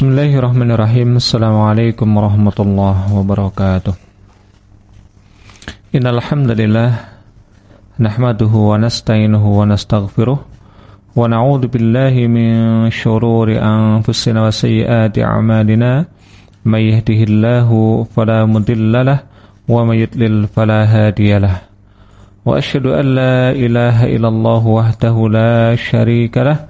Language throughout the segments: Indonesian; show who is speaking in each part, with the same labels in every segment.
Speaker 1: Bismillahirrahmanirrahim Assalamualaikum warahmatullahi wabarakatuh Innal hamdalillah nahmaduhu wa nasta'inuhu wa nastaghfiruh wa na'udzu billahi min shururi anfusina wa sayyiati a'malina may yahdihillahu fala mudilla wa may yudlil fala hadiyalah wa asyhadu an la ilaha illallah wahdahu la syarika lahu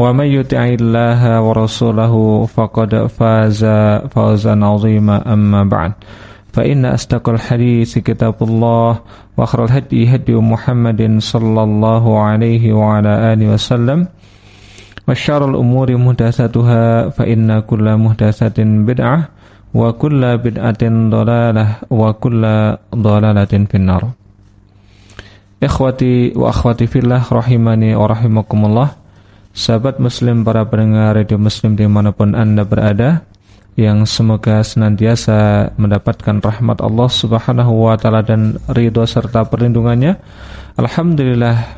Speaker 1: ومن يطع الله ورسوله فقد فاز فوزا عظيما. أما بعد فإن أصدق الحديث كتاب الله وأخر الهدي هدي محمد صلى الله عليه وعلى آله وسلم. وشر الأمور محدثاتها فإن كل محدثة بدعة وكل بدعة ضلالة وكل ضلالة في النار. إخوتي وأخواتي في الله رحمني ورحمكم الله. Sahabat muslim para pendengar radio muslim di mana pun anda berada Yang semoga senantiasa mendapatkan rahmat Allah subhanahu wa ta'ala dan ridho serta perlindungannya. Alhamdulillah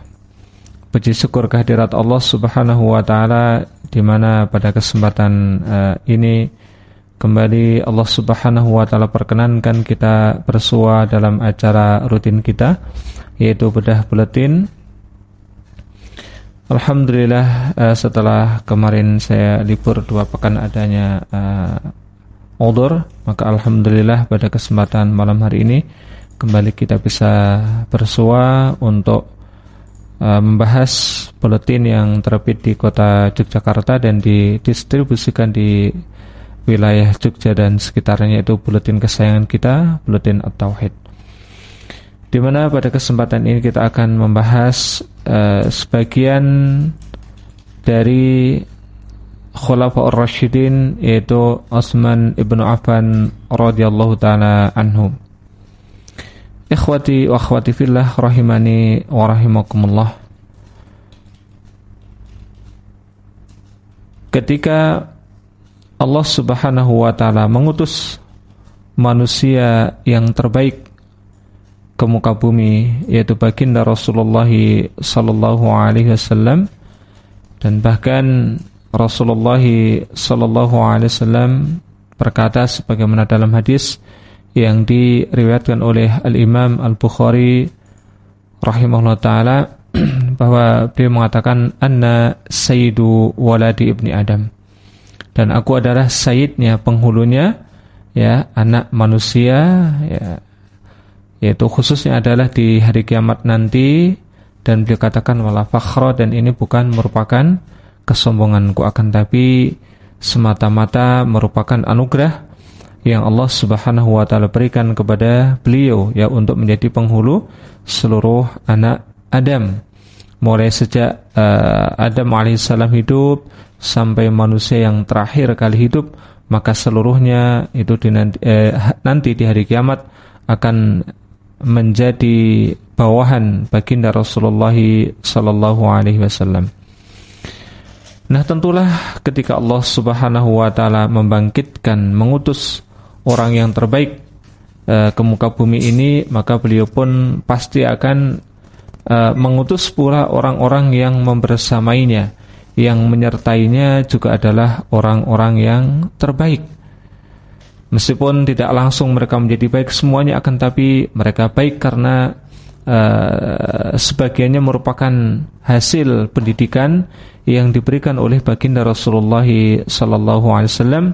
Speaker 1: Puji syukur kehadirat Allah subhanahu wa ta'ala Di mana pada kesempatan uh, ini Kembali Allah subhanahu wa ta'ala perkenankan kita bersua dalam acara rutin kita Yaitu bedah buletin Alhamdulillah uh, setelah kemarin saya libur dua pekan adanya uh, odor, maka alhamdulillah pada kesempatan malam hari ini kembali kita bisa bersua untuk uh, membahas buletin yang terbit di kota Yogyakarta dan didistribusikan di wilayah Jogja dan sekitarnya itu buletin kesayangan kita, buletin At-Tauhid. Di mana pada kesempatan ini kita akan membahas uh, sebagian dari Khulafaur Rashidin yaitu Utsman ibnu Affan radhiyallahu taala anhu. Ikhwati wa akhwati fillah rahimani wa rahimakumullah. Ketika Allah Subhanahu wa taala mengutus manusia yang terbaik ke muka bumi yaitu baginda Rasulullah sallallahu alaihi wasallam dan bahkan Rasulullah sallallahu alaihi wasallam berkata sebagaimana dalam hadis yang diriwayatkan oleh Al-Imam Al-Bukhari rahimahullah taala bahwa beliau mengatakan anna sayyidu waladi ibni Adam. Dan aku adalah sayyidnya penghulunya ya anak manusia ya yaitu khususnya adalah di hari kiamat nanti dan beliau katakan wala fakhra dan ini bukan merupakan kesombonganku akan tapi semata-mata merupakan anugerah yang Allah Subhanahu wa taala berikan kepada beliau ya untuk menjadi penghulu seluruh anak Adam. Mulai sejak uh, Adam alaihissalam hidup sampai manusia yang terakhir kali hidup maka seluruhnya itu di eh, nanti di hari kiamat akan menjadi bawahan baginda Rasulullah sallallahu alaihi wasallam. Nah, tentulah ketika Allah Subhanahu wa taala membangkitkan, mengutus orang yang terbaik uh, ke muka bumi ini, maka beliau pun pasti akan uh, mengutus pula orang-orang yang membersamainya, yang menyertainya juga adalah orang-orang yang terbaik. Meskipun tidak langsung mereka menjadi baik semuanya akan tapi mereka baik karena uh, sebagiannya merupakan hasil pendidikan yang diberikan oleh baginda Rasulullah sallallahu alaihi wasallam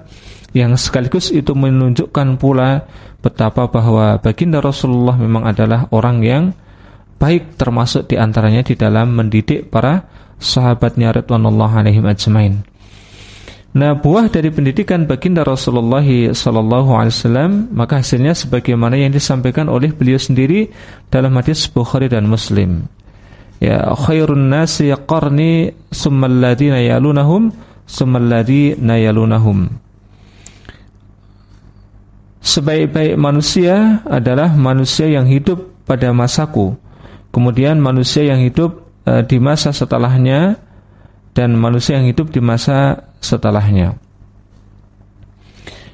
Speaker 1: yang sekaligus itu menunjukkan pula betapa bahwa baginda Rasulullah memang adalah orang yang baik termasuk di antaranya di dalam mendidik para sahabatnya radhiyallahu alaihim ajmain. Nah, buah dari pendidikan baginda Rasulullah sallallahu alaihi wasallam maka hasilnya sebagaimana yang disampaikan oleh beliau sendiri dalam hadis Bukhari dan Muslim. Ya, khairun nasi qarni ladina yalunahum summal ladina yalunahum. Sebaik-baik manusia adalah manusia yang hidup pada masaku. Kemudian manusia yang hidup uh, di masa setelahnya dan manusia yang hidup di masa setelahnya.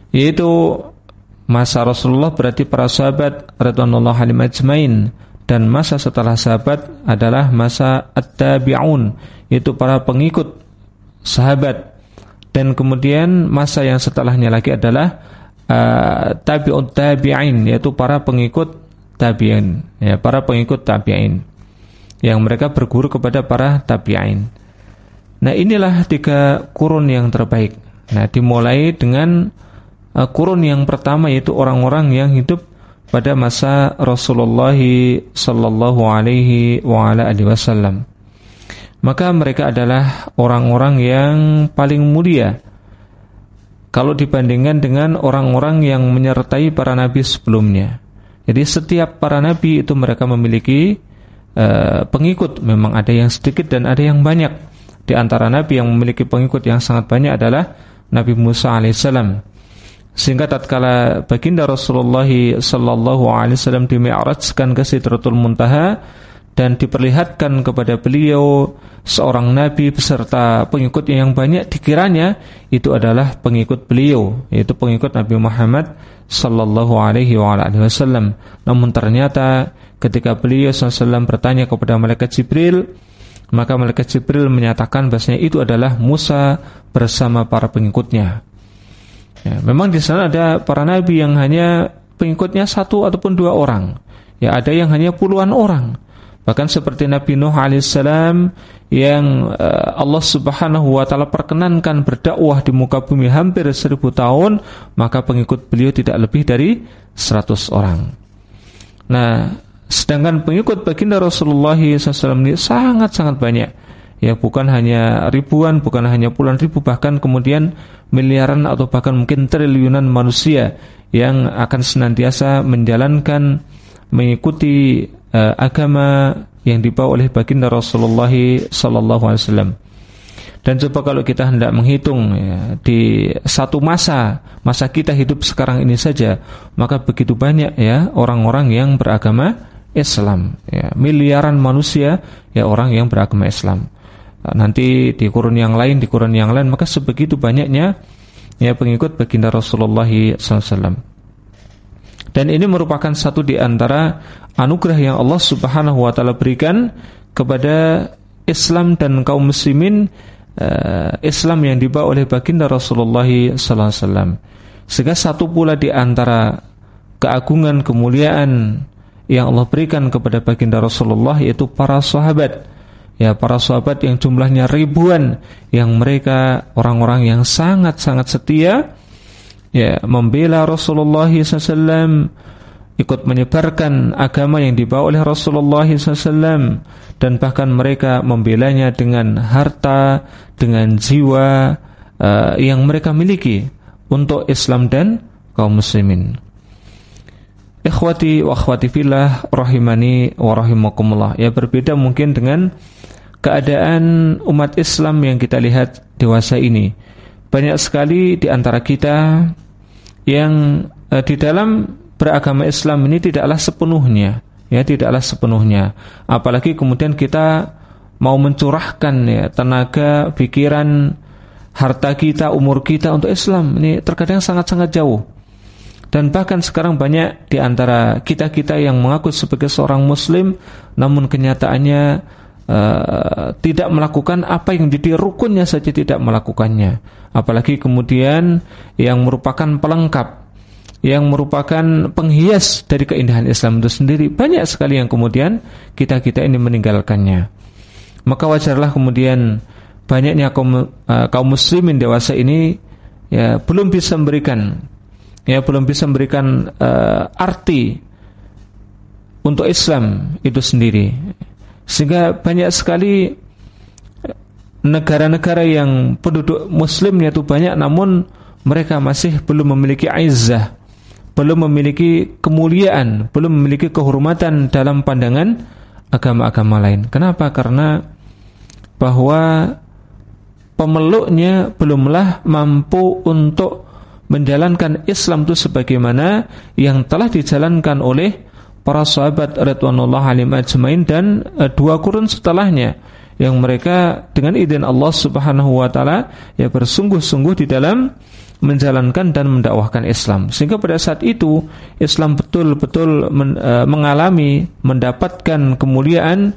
Speaker 1: Yaitu masa Rasulullah berarti para sahabat radhiyallahu anhum ajmain. Dan masa setelah sahabat adalah masa at-tabi'un yaitu para pengikut sahabat. Dan kemudian masa yang setelahnya lagi adalah uh, tabi'ut tabi'in yaitu para pengikut tabi'in. Ya para pengikut tabi'in. Yang mereka berguru kepada para tabi'in Nah inilah tiga kurun yang terbaik. Nah dimulai dengan uh, kurun yang pertama yaitu orang-orang yang hidup pada masa Rasulullah sallallahu alaihi wasallam. Maka mereka adalah orang-orang yang paling mulia kalau dibandingkan dengan orang-orang yang menyertai para nabi sebelumnya. Jadi setiap para nabi itu mereka memiliki uh, pengikut, memang ada yang sedikit dan ada yang banyak. Di antara nabi yang memiliki pengikut yang sangat banyak adalah Nabi Musa alaihissalam. Sehingga tatkala baginda Rasulullah sallallahu alaihi wasallam dimi'rajkan ke Sidratul Muntaha dan diperlihatkan kepada beliau seorang nabi beserta pengikutnya yang banyak dikiranya itu adalah pengikut beliau yaitu pengikut Nabi Muhammad sallallahu alaihi wasallam namun ternyata ketika beliau sallallahu bertanya kepada malaikat Jibril maka malaikat Jibril menyatakan bahasanya itu adalah Musa bersama para pengikutnya. Ya, memang di sana ada para nabi yang hanya pengikutnya satu ataupun dua orang. Ya, ada yang hanya puluhan orang. Bahkan seperti Nabi Nuh alaihissalam yang uh, Allah Subhanahu wa taala perkenankan berdakwah di muka bumi hampir seribu tahun, maka pengikut beliau tidak lebih dari seratus orang. Nah, Sedangkan pengikut baginda Rasulullah SAW ini sangat-sangat banyak. Ya, bukan hanya ribuan, bukan hanya puluhan ribu, bahkan kemudian miliaran atau bahkan mungkin triliunan manusia yang akan senantiasa menjalankan mengikuti uh, agama yang dibawa oleh baginda Rasulullah SAW. Dan coba kalau kita hendak menghitung ya, di satu masa, masa kita hidup sekarang ini saja, maka begitu banyak ya orang-orang yang beragama Islam ya, miliaran manusia ya orang yang beragama Islam. Nanti di kurun yang lain di kurun yang lain maka sebegitu banyaknya ya pengikut baginda Rasulullah SAW dan ini merupakan satu di antara anugerah yang Allah Subhanahu wa taala berikan kepada Islam dan kaum muslimin uh, Islam yang dibawa oleh baginda Rasulullah SAW sehingga satu pula di antara keagungan kemuliaan yang Allah berikan kepada baginda Rasulullah yaitu para sahabat. Ya para sahabat yang jumlahnya ribuan yang mereka orang-orang yang sangat-sangat setia ya membela Rasulullah SAW ikut menyebarkan agama yang dibawa oleh Rasulullah SAW dan bahkan mereka membelanya dengan harta dengan jiwa uh, yang mereka miliki untuk Islam dan kaum muslimin Ikhwati wa akhwati fillah rahimani wa rahimakumullah. Ya berbeda mungkin dengan keadaan umat Islam yang kita lihat dewasa ini. Banyak sekali di antara kita yang eh, di dalam beragama Islam ini tidaklah sepenuhnya, ya tidaklah sepenuhnya. Apalagi kemudian kita mau mencurahkan ya tenaga, pikiran, harta kita, umur kita untuk Islam. Ini terkadang sangat-sangat jauh. Dan bahkan sekarang banyak di antara kita-kita yang mengaku sebagai seorang muslim namun kenyataannya uh, tidak melakukan apa yang jadi rukunnya saja tidak melakukannya. Apalagi kemudian yang merupakan pelengkap yang merupakan penghias dari keindahan Islam itu sendiri banyak sekali yang kemudian kita-kita ini meninggalkannya. Maka wajarlah kemudian banyaknya kaum, uh, kaum muslimin dewasa ini ya belum bisa memberikan ya belum bisa memberikan uh, arti untuk Islam itu sendiri sehingga banyak sekali negara-negara yang penduduk muslimnya itu banyak namun mereka masih belum memiliki aizah, belum memiliki kemuliaan, belum memiliki kehormatan dalam pandangan agama-agama lain. Kenapa? Karena bahwa pemeluknya belumlah mampu untuk menjalankan Islam itu sebagaimana yang telah dijalankan oleh para sahabat radhiyallahu alaihim ajmain dan uh, dua kurun setelahnya yang mereka dengan izin Allah Subhanahu wa taala ya bersungguh-sungguh di dalam menjalankan dan mendakwahkan Islam. Sehingga pada saat itu Islam betul-betul men, uh, mengalami mendapatkan kemuliaan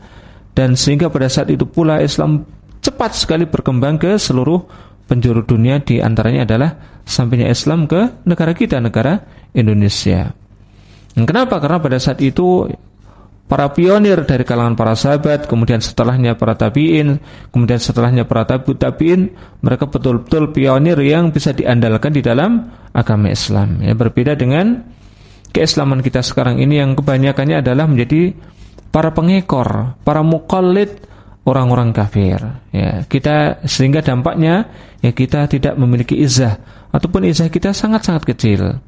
Speaker 1: dan sehingga pada saat itu pula Islam cepat sekali berkembang ke seluruh penjuru dunia di antaranya adalah sampainya Islam ke negara kita, negara Indonesia. Kenapa? Karena pada saat itu para pionir dari kalangan para sahabat, kemudian setelahnya para tabiin, kemudian setelahnya para tabu tabiin, mereka betul-betul pionir yang bisa diandalkan di dalam agama Islam. Ya, berbeda dengan keislaman kita sekarang ini yang kebanyakannya adalah menjadi para pengekor, para mukallid orang-orang kafir. Ya, kita sehingga dampaknya ya kita tidak memiliki izah ataupun izah kita sangat-sangat kecil.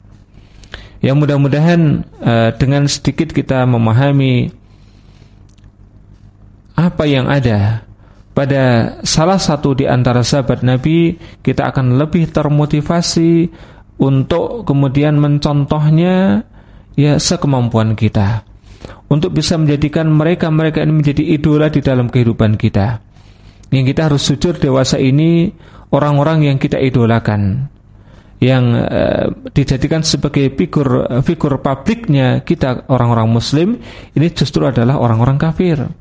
Speaker 1: Yang mudah-mudahan uh, dengan sedikit kita memahami apa yang ada pada salah satu di antara sahabat Nabi, kita akan lebih termotivasi untuk kemudian mencontohnya ya sekemampuan kita. Untuk bisa menjadikan mereka-mereka ini menjadi idola di dalam kehidupan kita. Yang kita harus jujur dewasa ini orang-orang yang kita idolakan yang uh, dijadikan sebagai figur figur publiknya kita orang-orang muslim ini justru adalah orang-orang kafir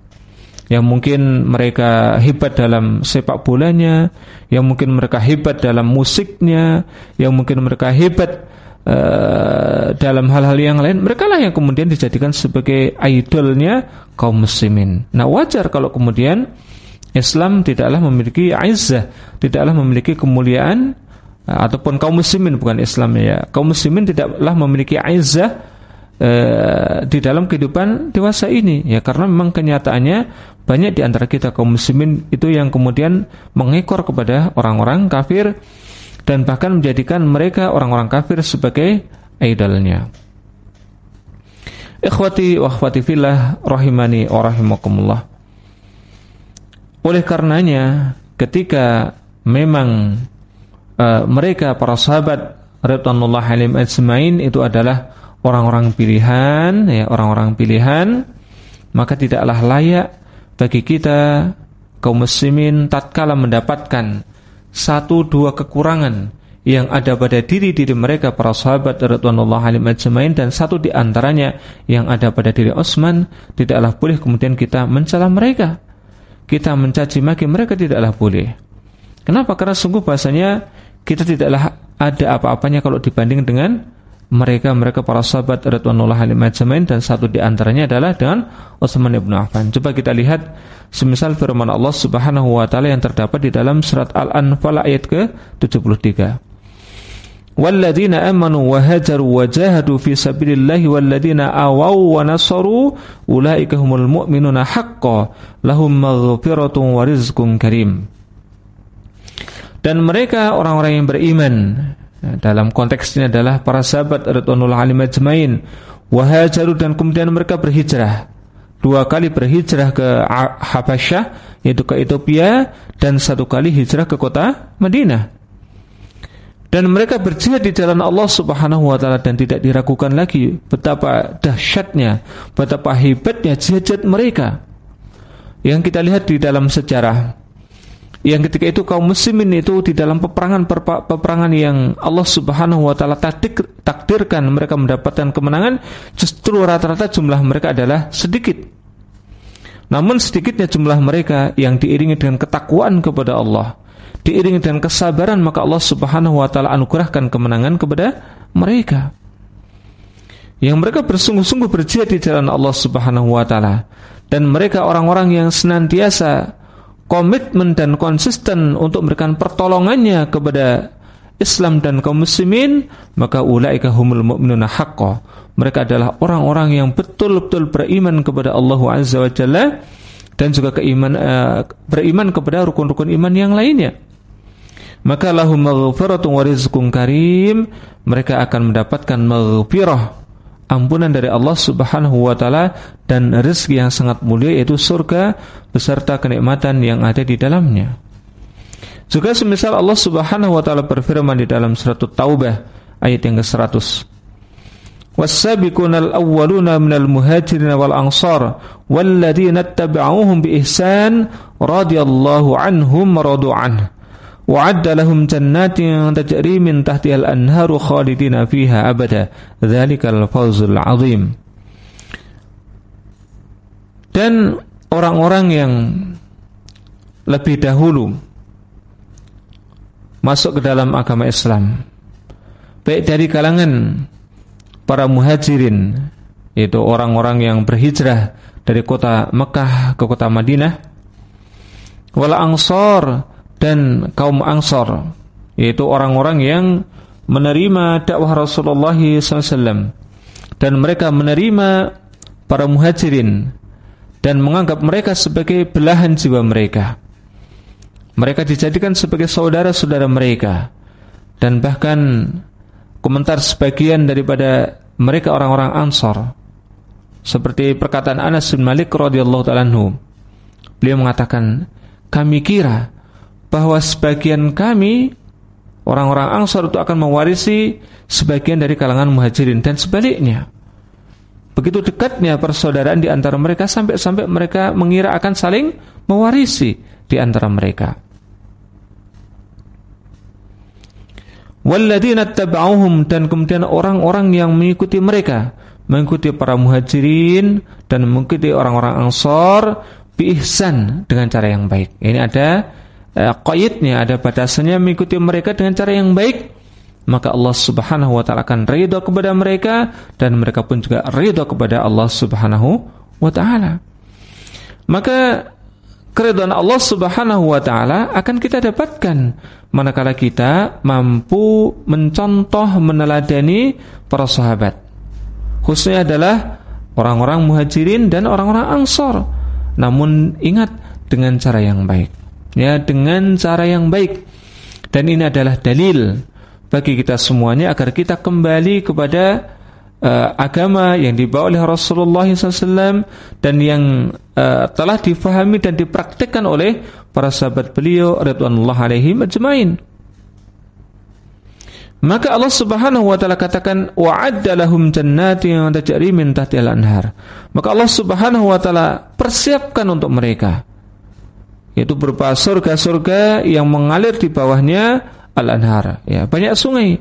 Speaker 1: yang mungkin mereka hebat dalam sepak bolanya, yang mungkin mereka hebat dalam musiknya, yang mungkin mereka hebat uh, dalam hal-hal yang lain, mereka lah yang kemudian dijadikan sebagai idolnya kaum muslimin. Nah, wajar kalau kemudian Islam tidaklah memiliki aizah, tidaklah memiliki kemuliaan ataupun kaum muslimin bukan Islam ya. Kaum muslimin tidaklah memiliki aizah e, di dalam kehidupan dewasa ini ya karena memang kenyataannya banyak di antara kita kaum muslimin itu yang kemudian mengekor kepada orang-orang kafir dan bahkan menjadikan mereka orang-orang kafir sebagai idolnya. Ikhwati wa akhwati fillah rahimani wa rahimakumullah. Oleh karenanya ketika memang uh, mereka para sahabat radhiyallahu alaihim ajmain itu adalah orang-orang pilihan ya orang-orang pilihan maka tidaklah layak bagi kita kaum muslimin tatkala mendapatkan satu dua kekurangan yang ada pada diri-diri mereka para sahabat radhiyallahu alaihim ajmain dan satu di antaranya yang ada pada diri Utsman tidaklah boleh kemudian kita mencela mereka. Kita mencaci maki mereka tidaklah boleh. Kenapa? Karena sungguh bahasanya kita tidaklah ada apa-apanya kalau dibanding dengan mereka mereka para sahabat radhiyallahu alaihim dan satu di antaranya adalah dengan Utsman bin Affan. Coba kita lihat semisal firman Allah Subhanahu wa taala yang terdapat di dalam surat Al-Anfal ayat ke-73. Walladzina amanu wa hajaru wa jahadu fi sabilillahi walladzina awaw wa nasaru ulaika humul mu'minuna haqqan lahum maghfiratun wa rizqun karim dan mereka orang-orang yang beriman dalam konteks ini adalah para sahabat radhiyallahu alaihim ajmain wahajaru dan kemudian mereka berhijrah. Dua kali berhijrah ke Habasyah yaitu ke Ethiopia dan satu kali hijrah ke kota Madinah. Dan mereka berjihad di jalan Allah Subhanahu wa taala dan tidak diragukan lagi betapa dahsyatnya betapa hebatnya jihad mereka. Yang kita lihat di dalam sejarah yang ketika itu kaum muslimin itu di dalam peperangan peperangan yang Allah Subhanahu wa taala takdirkan mereka mendapatkan kemenangan justru rata-rata jumlah mereka adalah sedikit. Namun sedikitnya jumlah mereka yang diiringi dengan ketakwaan kepada Allah, diiringi dengan kesabaran maka Allah Subhanahu wa taala anugerahkan kemenangan kepada mereka. Yang mereka bersungguh-sungguh berjihad di jalan Allah Subhanahu wa taala dan mereka orang-orang yang senantiasa komitmen dan konsisten untuk memberikan pertolongannya kepada Islam dan kaum muslimin, maka ulaika humul mu'minuna haqqo. Mereka adalah orang-orang yang betul-betul beriman kepada Allah Azza wa Jalla dan juga keiman uh, beriman kepada rukun-rukun iman yang lainnya maka lahum maghfiratun wa rizqun karim mereka akan mendapatkan maghfirah ampunan dari Allah Subhanahu wa taala dan rezeki yang sangat mulia yaitu surga beserta kenikmatan yang ada di dalamnya. Juga semisal Allah Subhanahu wa taala berfirman di dalam surat Taubah ayat yang ke-100. Was-sabiqunal awwaluna muhajirin wal ansar walladzina ittaba'uuhum bi ihsan radhiyallahu anhum radu wa'adda lahum jannatin tajri min tahtihal anharu khalidina fiha abada. Dzalikal fawzul azim. Dan orang-orang yang lebih dahulu masuk ke dalam agama Islam baik dari kalangan para muhajirin yaitu orang-orang yang berhijrah dari kota Mekah ke kota Madinah wala ansar dan kaum Ansor yaitu orang-orang yang menerima dakwah Rasulullah SAW dan mereka menerima para muhajirin dan menganggap mereka sebagai belahan jiwa mereka. Mereka dijadikan sebagai saudara-saudara mereka dan bahkan komentar sebagian daripada mereka orang-orang Ansor seperti perkataan Anas bin Malik radhiyallahu taala beliau mengatakan kami kira bahwa sebagian kami orang-orang Ansar itu akan mewarisi sebagian dari kalangan muhajirin dan sebaliknya. Begitu dekatnya persaudaraan di antara mereka sampai-sampai mereka mengira akan saling mewarisi di antara mereka. Walladzina tabauhum dan kemudian orang-orang yang mengikuti mereka, mengikuti para muhajirin dan mengikuti orang-orang Ansar biihsan dengan cara yang baik. Ini ada eh, qaidnya ada batasannya mengikuti mereka dengan cara yang baik maka Allah Subhanahu wa taala akan ridha kepada mereka dan mereka pun juga ridha kepada Allah Subhanahu wa taala. Maka keridhaan Allah Subhanahu wa taala akan kita dapatkan manakala kita mampu mencontoh meneladani para sahabat. Khususnya adalah orang-orang Muhajirin dan orang-orang Ansor. Namun ingat dengan cara yang baik ya dengan cara yang baik dan ini adalah dalil bagi kita semuanya agar kita kembali kepada uh, agama yang dibawa oleh Rasulullah SAW dan yang uh, telah difahami dan dipraktikkan oleh para sahabat beliau radhiyallahu alaihim ajmain. Maka Allah Subhanahu wa taala katakan wa'adda lahum jannatin tajri min tahtiha al-anhar. Maka Allah Subhanahu wa taala persiapkan untuk mereka yaitu berupa surga-surga yang mengalir di bawahnya al-anhar. Ya banyak sungai.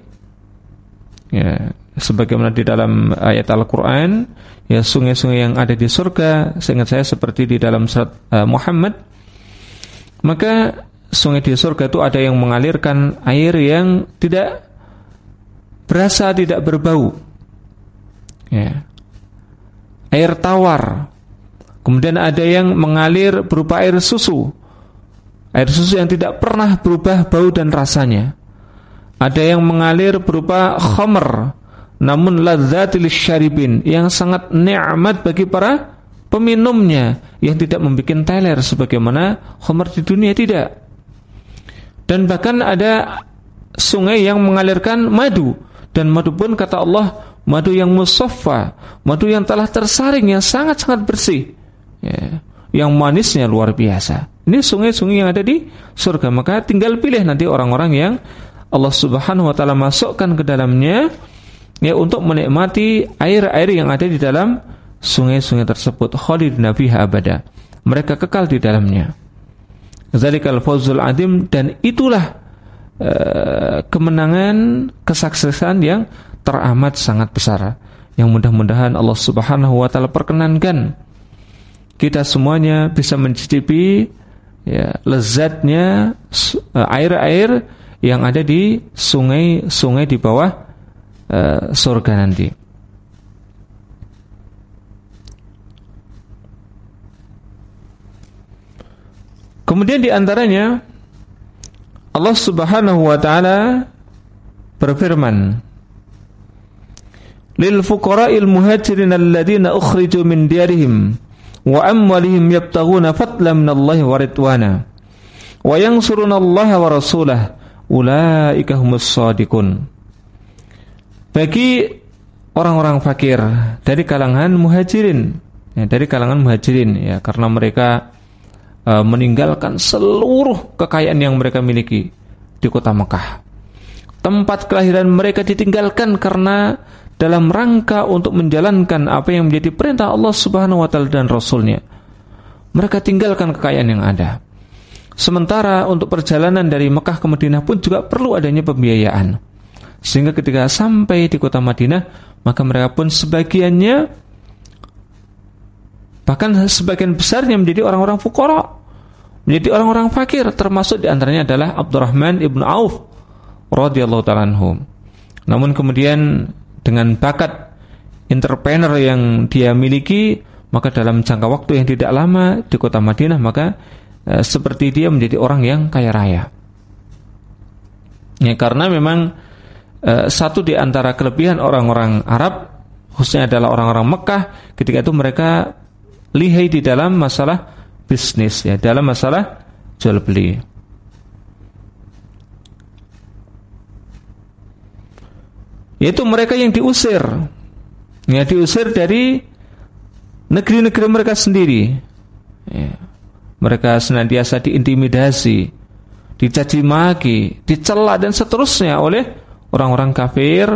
Speaker 1: Ya sebagaimana di dalam ayat Al-Qur'an ya sungai-sungai yang ada di surga seingat saya seperti di dalam surat uh, Muhammad maka sungai di surga itu ada yang mengalirkan air yang tidak berasa tidak berbau. Ya. Air tawar. Kemudian ada yang mengalir berupa air susu Air susu yang tidak pernah berubah bau dan rasanya. Ada yang mengalir berupa khamr, namun ladzatil syaribin yang sangat nikmat bagi para peminumnya yang tidak membuat teler sebagaimana khamr di dunia tidak. Dan bahkan ada sungai yang mengalirkan madu dan madu pun kata Allah madu yang musaffa, madu yang telah tersaring yang sangat-sangat bersih. Ya, yang manisnya luar biasa. Ini sungai-sungai yang ada di surga. Maka tinggal pilih nanti orang-orang yang Allah Subhanahu wa taala masukkan ke dalamnya ya untuk menikmati air-air yang ada di dalam sungai-sungai tersebut khalidina fiha abada. Mereka kekal di dalamnya. Zalikal fawzul adim dan itulah uh, kemenangan kesuksesan yang teramat sangat besar yang mudah-mudahan Allah Subhanahu wa taala perkenankan kita semuanya bisa mencicipi ya, lezatnya eh, air-air yang ada di sungai-sungai di bawah uh, surga nanti. Kemudian di antaranya Allah Subhanahu wa taala berfirman Lil fuqara'il muhajirin alladziina ukhriju min diyarihim wa amwalihim yabtaghuna wa ridwana. Wa wa rasulah bagi orang-orang fakir dari kalangan muhajirin ya, dari kalangan muhajirin ya karena mereka uh, meninggalkan seluruh kekayaan yang mereka miliki di kota Mekah. Tempat kelahiran mereka ditinggalkan karena dalam rangka untuk menjalankan apa yang menjadi perintah Allah Subhanahu wa taala dan rasulnya. Mereka tinggalkan kekayaan yang ada. Sementara untuk perjalanan dari Mekah ke Madinah pun juga perlu adanya pembiayaan. Sehingga ketika sampai di kota Madinah, maka mereka pun sebagiannya bahkan sebagian besarnya menjadi orang-orang fukara, menjadi orang-orang fakir, termasuk di antaranya adalah Abdurrahman ibn Auf radhiyallahu taala Namun kemudian dengan bakat entrepreneur yang dia miliki, maka dalam jangka waktu yang tidak lama di kota Madinah, maka e, seperti dia menjadi orang yang kaya raya. Ya, karena memang e, satu di antara kelebihan orang-orang Arab, khususnya adalah orang-orang Mekah, ketika itu mereka lihai di dalam masalah bisnis, ya, dalam masalah jual beli. Yaitu mereka yang diusir. Ya diusir dari negeri-negeri mereka sendiri. Ya. mereka senantiasa diintimidasi dicaci maki dicela dan seterusnya oleh orang-orang kafir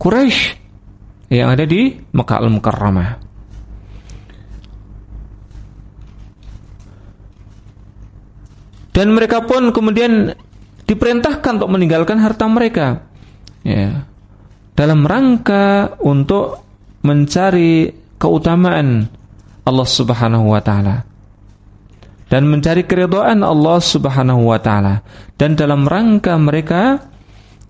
Speaker 1: Quraisy yang ada di Mekah Al-Mukarramah. Dan mereka pun kemudian diperintahkan untuk meninggalkan harta mereka. Ya dalam rangka untuk mencari keutamaan Allah Subhanahu wa taala dan mencari keridhaan Allah Subhanahu wa taala dan dalam rangka mereka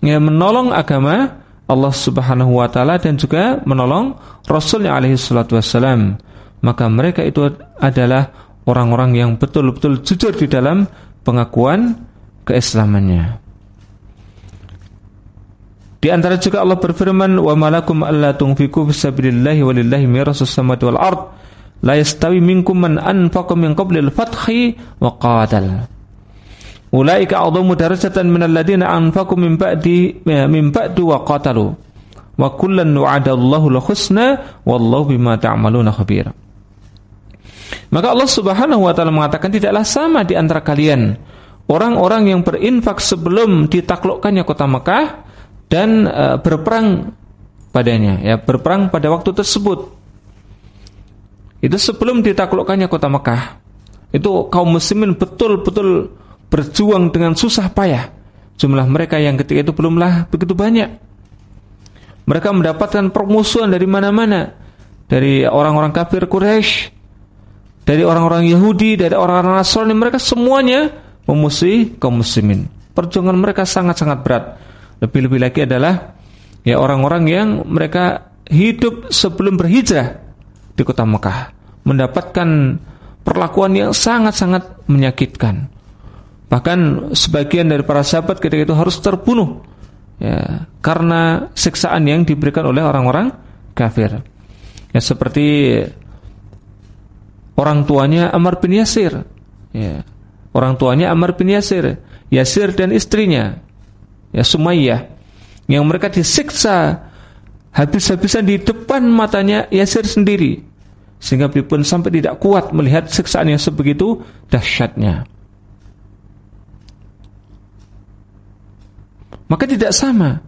Speaker 1: ya, menolong agama Allah Subhanahu wa taala dan juga menolong Rasulnya alaihi salatu wassalam. Maka mereka itu adalah orang-orang yang betul-betul jujur di dalam pengakuan keislamannya di antara juga Allah berfirman, "Wa malakum alla tunfiqu fisabilillahi walillahi mirasus samawati wal ard, la yastawi minkum man anfaqa min qabli al-fathi wa qatal." Ulaika a'dhamu darajatan min alladziina anfaqu min ba'di min ba'du wa qatalu. Wa kullan wa'adallahu al-husna wallahu bima ta'maluna khabir. Maka Allah Subhanahu wa taala mengatakan tidaklah sama di antara kalian orang-orang yang berinfak sebelum ditaklukkannya kota Mekah dan uh, berperang padanya ya berperang pada waktu tersebut. Itu sebelum ditaklukkannya kota Mekah. Itu kaum muslimin betul-betul berjuang dengan susah payah. Jumlah mereka yang ketika itu belumlah begitu banyak. Mereka mendapatkan permusuhan dari mana-mana. Dari orang-orang kafir Quraisy dari orang-orang Yahudi dari orang-orang Nasrani. Mereka semuanya memusuhi kaum muslimin. Perjuangan mereka sangat-sangat berat lebih-lebih lagi adalah ya orang-orang yang mereka hidup sebelum berhijrah di kota Mekah mendapatkan perlakuan yang sangat-sangat menyakitkan. Bahkan sebagian dari para sahabat ketika itu harus terbunuh ya karena siksaan yang diberikan oleh orang-orang kafir. Ya seperti orang tuanya Amr bin Yasir. Ya. Orang tuanya Amr bin Yasir, Yasir dan istrinya ya Sumayyah yang mereka disiksa habis-habisan di depan matanya Yasir sendiri sehingga beliau pun sampai tidak kuat melihat siksaan yang sebegitu dahsyatnya. Maka tidak sama.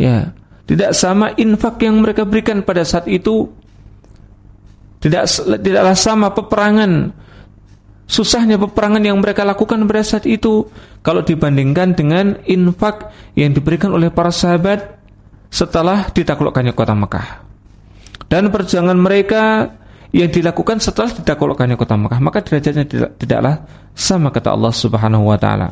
Speaker 1: Ya, tidak sama infak yang mereka berikan pada saat itu tidak tidaklah sama peperangan susahnya peperangan yang mereka lakukan pada saat itu kalau dibandingkan dengan infak yang diberikan oleh para sahabat setelah ditaklukkannya kota Mekah. Dan perjuangan mereka yang dilakukan setelah ditaklukkannya kota Mekah, maka derajatnya tidak, tidaklah sama kata Allah Subhanahu wa taala.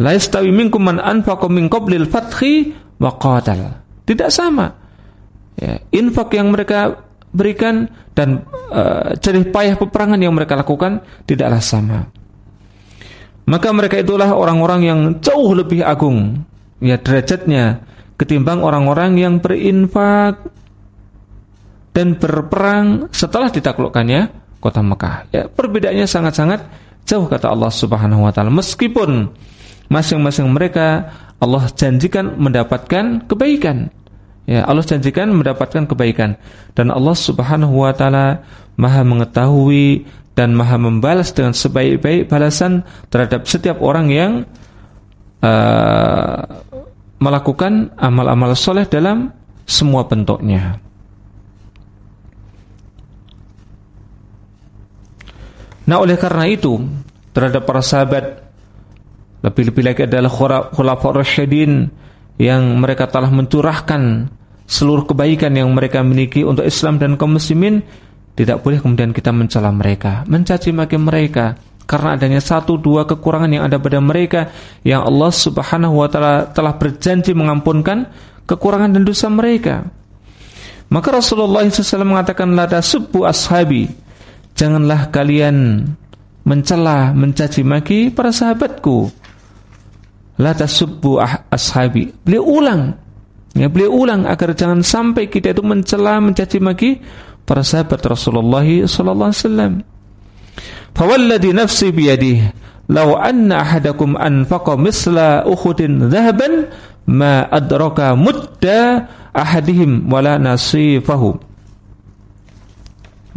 Speaker 1: La minkum man anfaqa min qablil fathi wa qatal. Tidak sama. Ya, infak yang mereka berikan dan uh, cerih payah peperangan yang mereka lakukan tidaklah sama. Maka mereka itulah orang-orang yang jauh lebih agung ya derajatnya ketimbang orang-orang yang berinfak dan berperang setelah ditaklukkannya kota Mekah. Ya, perbedaannya sangat-sangat jauh kata Allah Subhanahu wa taala. Meskipun masing-masing mereka Allah janjikan mendapatkan kebaikan. Ya, Allah janjikan mendapatkan kebaikan dan Allah Subhanahu wa taala Maha mengetahui dan Maha membalas dengan sebaik-baik balasan terhadap setiap orang yang uh, melakukan amal-amal soleh dalam semua bentuknya. Nah oleh karena itu terhadap para sahabat lebih-lebih lagi adalah khulafaur rasyidin yang mereka telah mencurahkan seluruh kebaikan yang mereka miliki untuk Islam dan kaum muslimin tidak boleh kemudian kita mencela mereka, mencaci maki mereka karena adanya satu dua kekurangan yang ada pada mereka yang Allah Subhanahu wa taala telah berjanji mengampunkan kekurangan dan dosa mereka. Maka Rasulullah SAW mengatakan lada subuh ashabi Janganlah kalian mencela, mencaci maki para sahabatku. La tasubbu ah, ashabi. Beliau ulang. Ya, beliau ulang agar jangan sampai kita itu mencela, mencaci maki para sahabat Rasulullah sallallahu alaihi wasallam. Fawalladhi nafsi biyadihi law anna ahadakum anfaqa misla Uhudin dhahaban ma adraka mudda ahadihim wala nasifahu.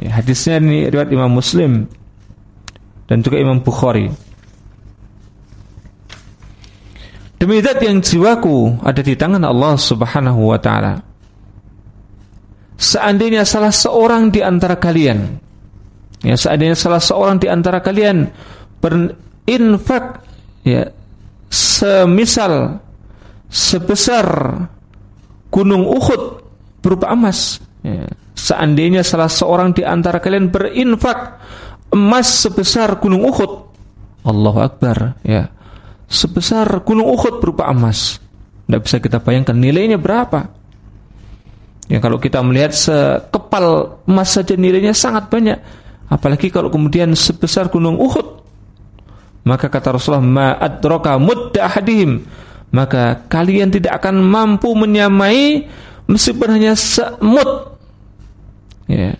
Speaker 1: Ya, hadisnya ini riwayat Imam Muslim dan juga Imam Bukhari. Demi zat yang jiwaku ada di tangan Allah Subhanahu wa taala. Seandainya salah seorang di antara kalian ya seandainya salah seorang di antara kalian berinfak ya semisal sebesar gunung Uhud berupa emas ya, Seandainya salah seorang di antara kalian berinfak emas sebesar gunung Uhud, Allahu Akbar, ya. Sebesar gunung Uhud berupa emas. Tidak bisa kita bayangkan nilainya berapa. Ya kalau kita melihat sekepal emas saja nilainya sangat banyak. Apalagi kalau kemudian sebesar gunung Uhud. Maka kata Rasulullah, ma adraka mudda ahadihim. Maka kalian tidak akan mampu menyamai meskipun hanya semut ya,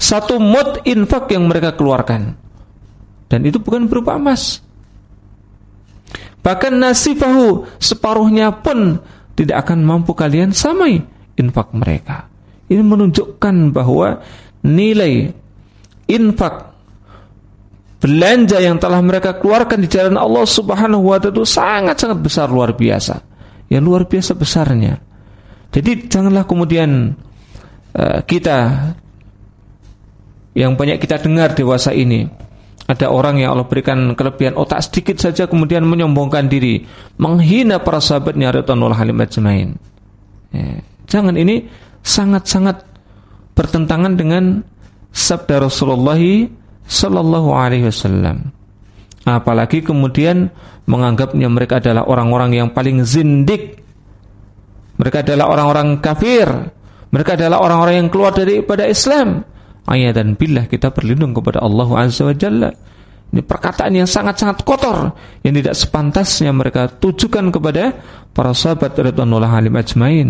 Speaker 1: satu mod infak yang mereka keluarkan dan itu bukan berupa emas bahkan nasifahu separuhnya pun tidak akan mampu kalian samai infak mereka ini menunjukkan bahwa nilai infak belanja yang telah mereka keluarkan di jalan Allah Subhanahu wa taala sangat-sangat besar luar biasa. Yang luar biasa besarnya. Jadi janganlah kemudian Eh, kita yang banyak kita dengar dewasa ini ada orang yang Allah berikan kelebihan. Otak sedikit saja kemudian menyombongkan diri. Menghina para sahabatnya radhiyallahu halim ajmain. Ya. jangan ini sangat-sangat bertentangan dengan sabda Rasulullah sallallahu alaihi wasallam. Apalagi kemudian menganggapnya mereka adalah orang-orang yang paling zindik. Mereka adalah orang-orang kafir. Mereka adalah orang-orang yang keluar daripada Islam. Ayat dan billah kita berlindung kepada Allah Azza wa Jalla. Ini perkataan yang sangat-sangat kotor yang tidak sepantasnya mereka tujukan kepada para sahabat radhiyallahu alim ajmain.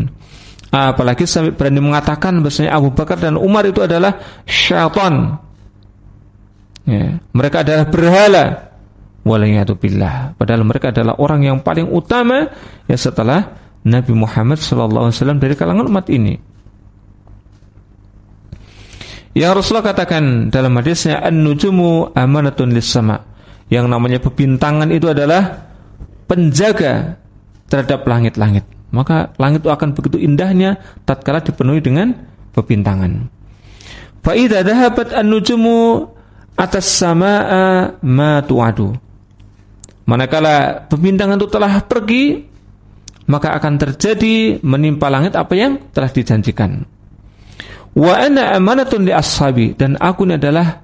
Speaker 1: Apalagi sampai berani mengatakan bahwasanya Abu Bakar dan Umar itu adalah syaitan. Ya, mereka adalah berhala. billah. Padahal mereka adalah orang yang paling utama ya setelah Nabi Muhammad SAW dari kalangan umat ini. Yang Rasulullah katakan dalam hadisnya an-nujumu amanatun lis-sama. Yang namanya pebintangan itu adalah penjaga terhadap langit-langit. Maka langit itu akan begitu indahnya tatkala dipenuhi dengan pebintangan. Fa idza dhahabat an-nujumu atas samaa ma tu'adu. Manakala pebintangan itu telah pergi, maka akan terjadi menimpa langit apa yang telah dijanjikan. Wa ana amanatun li ashabi dan aku ini adalah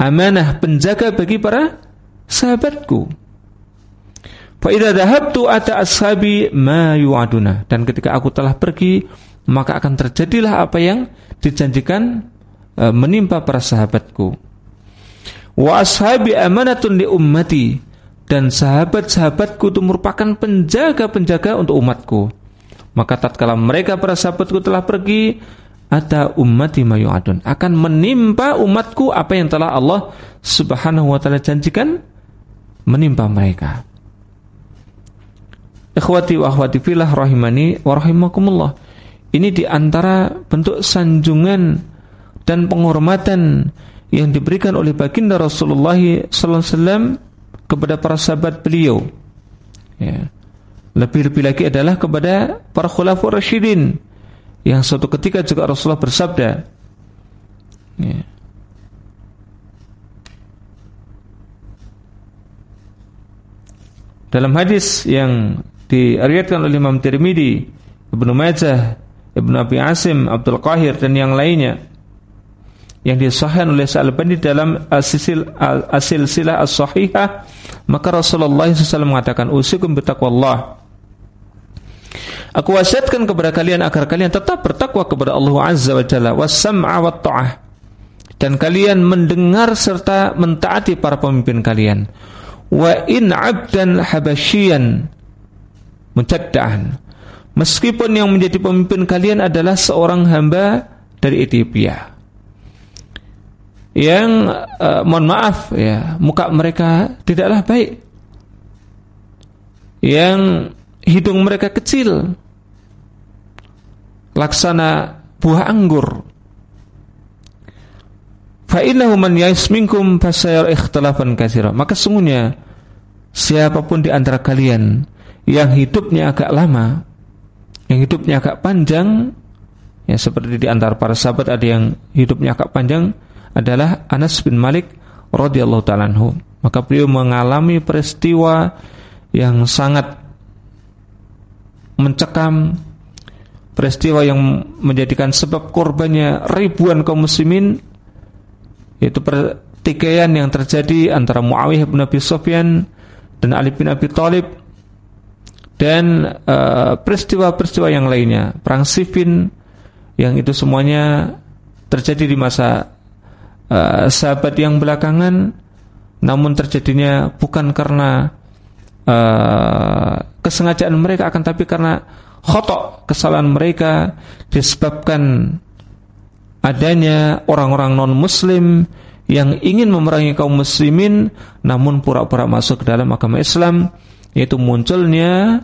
Speaker 1: amanah penjaga bagi para sahabatku. Fa idza dhahabtu ata ashabi ma yu'aduna dan ketika aku telah pergi maka akan terjadilah apa yang dijanjikan e, menimpa para sahabatku. Wa ashabi amanatun li ummati dan sahabat-sahabatku itu merupakan penjaga-penjaga untuk umatku. Maka tatkala mereka para sahabatku telah pergi, ata ummati mayu'adun akan menimpa umatku apa yang telah Allah Subhanahu wa taala janjikan menimpa mereka. Ikhwati wa akhwati fillah rahimani wa rahimakumullah. Ini di antara bentuk sanjungan dan penghormatan yang diberikan oleh baginda Rasulullah sallallahu alaihi wasallam kepada para sahabat beliau. Ya. Lebih-lebih lagi adalah kepada para khulafaur rasyidin yang suatu ketika juga Rasulullah bersabda ya. Dalam hadis yang diriwayatkan oleh Imam Tirmidzi, Ibnu Majah, Ibnu Abi Asim, Abdul Qahir dan yang lainnya yang disahihkan oleh Sa'albani dalam Asil Asil Silah As-Sahihah maka Rasulullah SAW mengatakan usikum bitaqwallah Aku wasiatkan kepada kalian agar kalian tetap bertakwa kepada Allah Azza wa Jalla wasam'a wa ta'ah dan kalian mendengar serta mentaati para pemimpin kalian. Wa in 'abdan habasyian mujadda'an. Meskipun yang menjadi pemimpin kalian adalah seorang hamba dari Ethiopia. Yang uh, mohon maaf ya muka mereka tidaklah baik. Yang hidung mereka kecil. Laksana buah anggur. Fa innahu man yasminkum fasayar ikhtilafan katsira. Maka sungguhnya siapa pun di antara kalian yang hidupnya agak lama yang hidupnya agak panjang ya seperti di antara para sahabat ada yang hidupnya agak panjang adalah Anas bin Malik radhiyallahu taala maka beliau mengalami peristiwa yang sangat mencekam peristiwa yang menjadikan sebab korbannya ribuan kaum muslimin yaitu pertikaian yang terjadi antara Muawiyah bin Abi Sufyan dan Ali bin Abi Thalib dan eh, peristiwa-peristiwa uh, yang lainnya. Perang Siffin yang itu semuanya terjadi di masa uh, sahabat yang belakangan namun terjadinya bukan karena uh, kesengajaan mereka akan tapi karena khotok kesalahan mereka disebabkan adanya orang-orang non muslim yang ingin memerangi kaum muslimin namun pura-pura masuk ke dalam agama Islam yaitu munculnya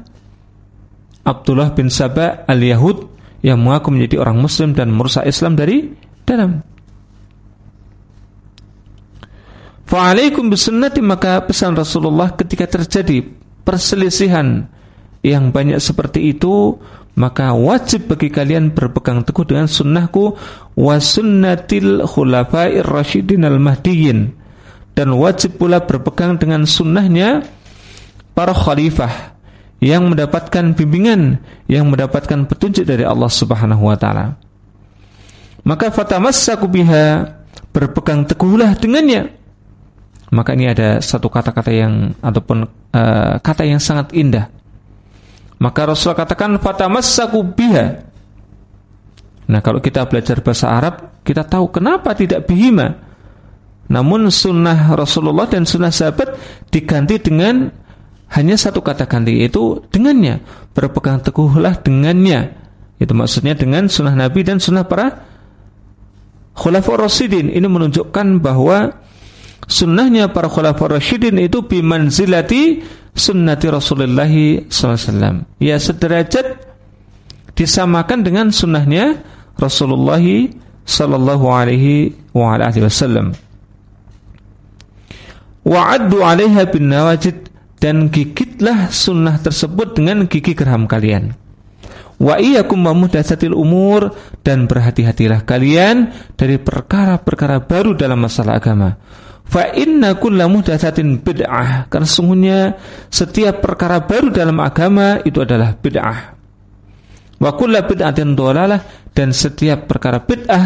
Speaker 1: Abdullah bin Sabah al-Yahud yang mengaku menjadi orang muslim dan merusak Islam dari dalam Fa'alaikum bisunnati maka pesan Rasulullah ketika terjadi perselisihan yang banyak seperti itu maka wajib bagi kalian berpegang teguh dengan sunnahku wa sunnatil khulafair rasyidin al mahdiyin dan wajib pula berpegang dengan sunnahnya para khalifah yang mendapatkan bimbingan yang mendapatkan petunjuk dari Allah Subhanahu wa taala. Maka fatamassaku biha berpegang teguhlah dengannya maka ini ada satu kata-kata yang ataupun uh, kata yang sangat indah. Maka Rasul katakan fatamassaku biha. Nah, kalau kita belajar bahasa Arab, kita tahu kenapa tidak bihima. Namun sunnah Rasulullah dan sunnah sahabat diganti dengan hanya satu kata ganti yaitu dengannya. Berpegang teguhlah dengannya. Itu maksudnya dengan sunnah Nabi dan sunnah para khulafaur rasyidin. Ini menunjukkan bahwa sunnahnya para khulafaur rasyidin itu bimanzilati sunnati Rasulullah SAW. Ya sederajat disamakan dengan sunnahnya Rasulullah sallallahu alaihi wasallam. Wa'addu 'alaiha bin nawajid dan gigitlah sunnah tersebut dengan gigi geram kalian. Wa iyyakum umur dan berhati-hatilah kalian dari perkara-perkara baru dalam masalah agama Fa inna kulla muhdatsatin bid'ah. Karena sesungguhnya setiap perkara baru dalam agama itu adalah bid'ah. Wa kulla bid'atin dhalalah dan setiap perkara bid'ah,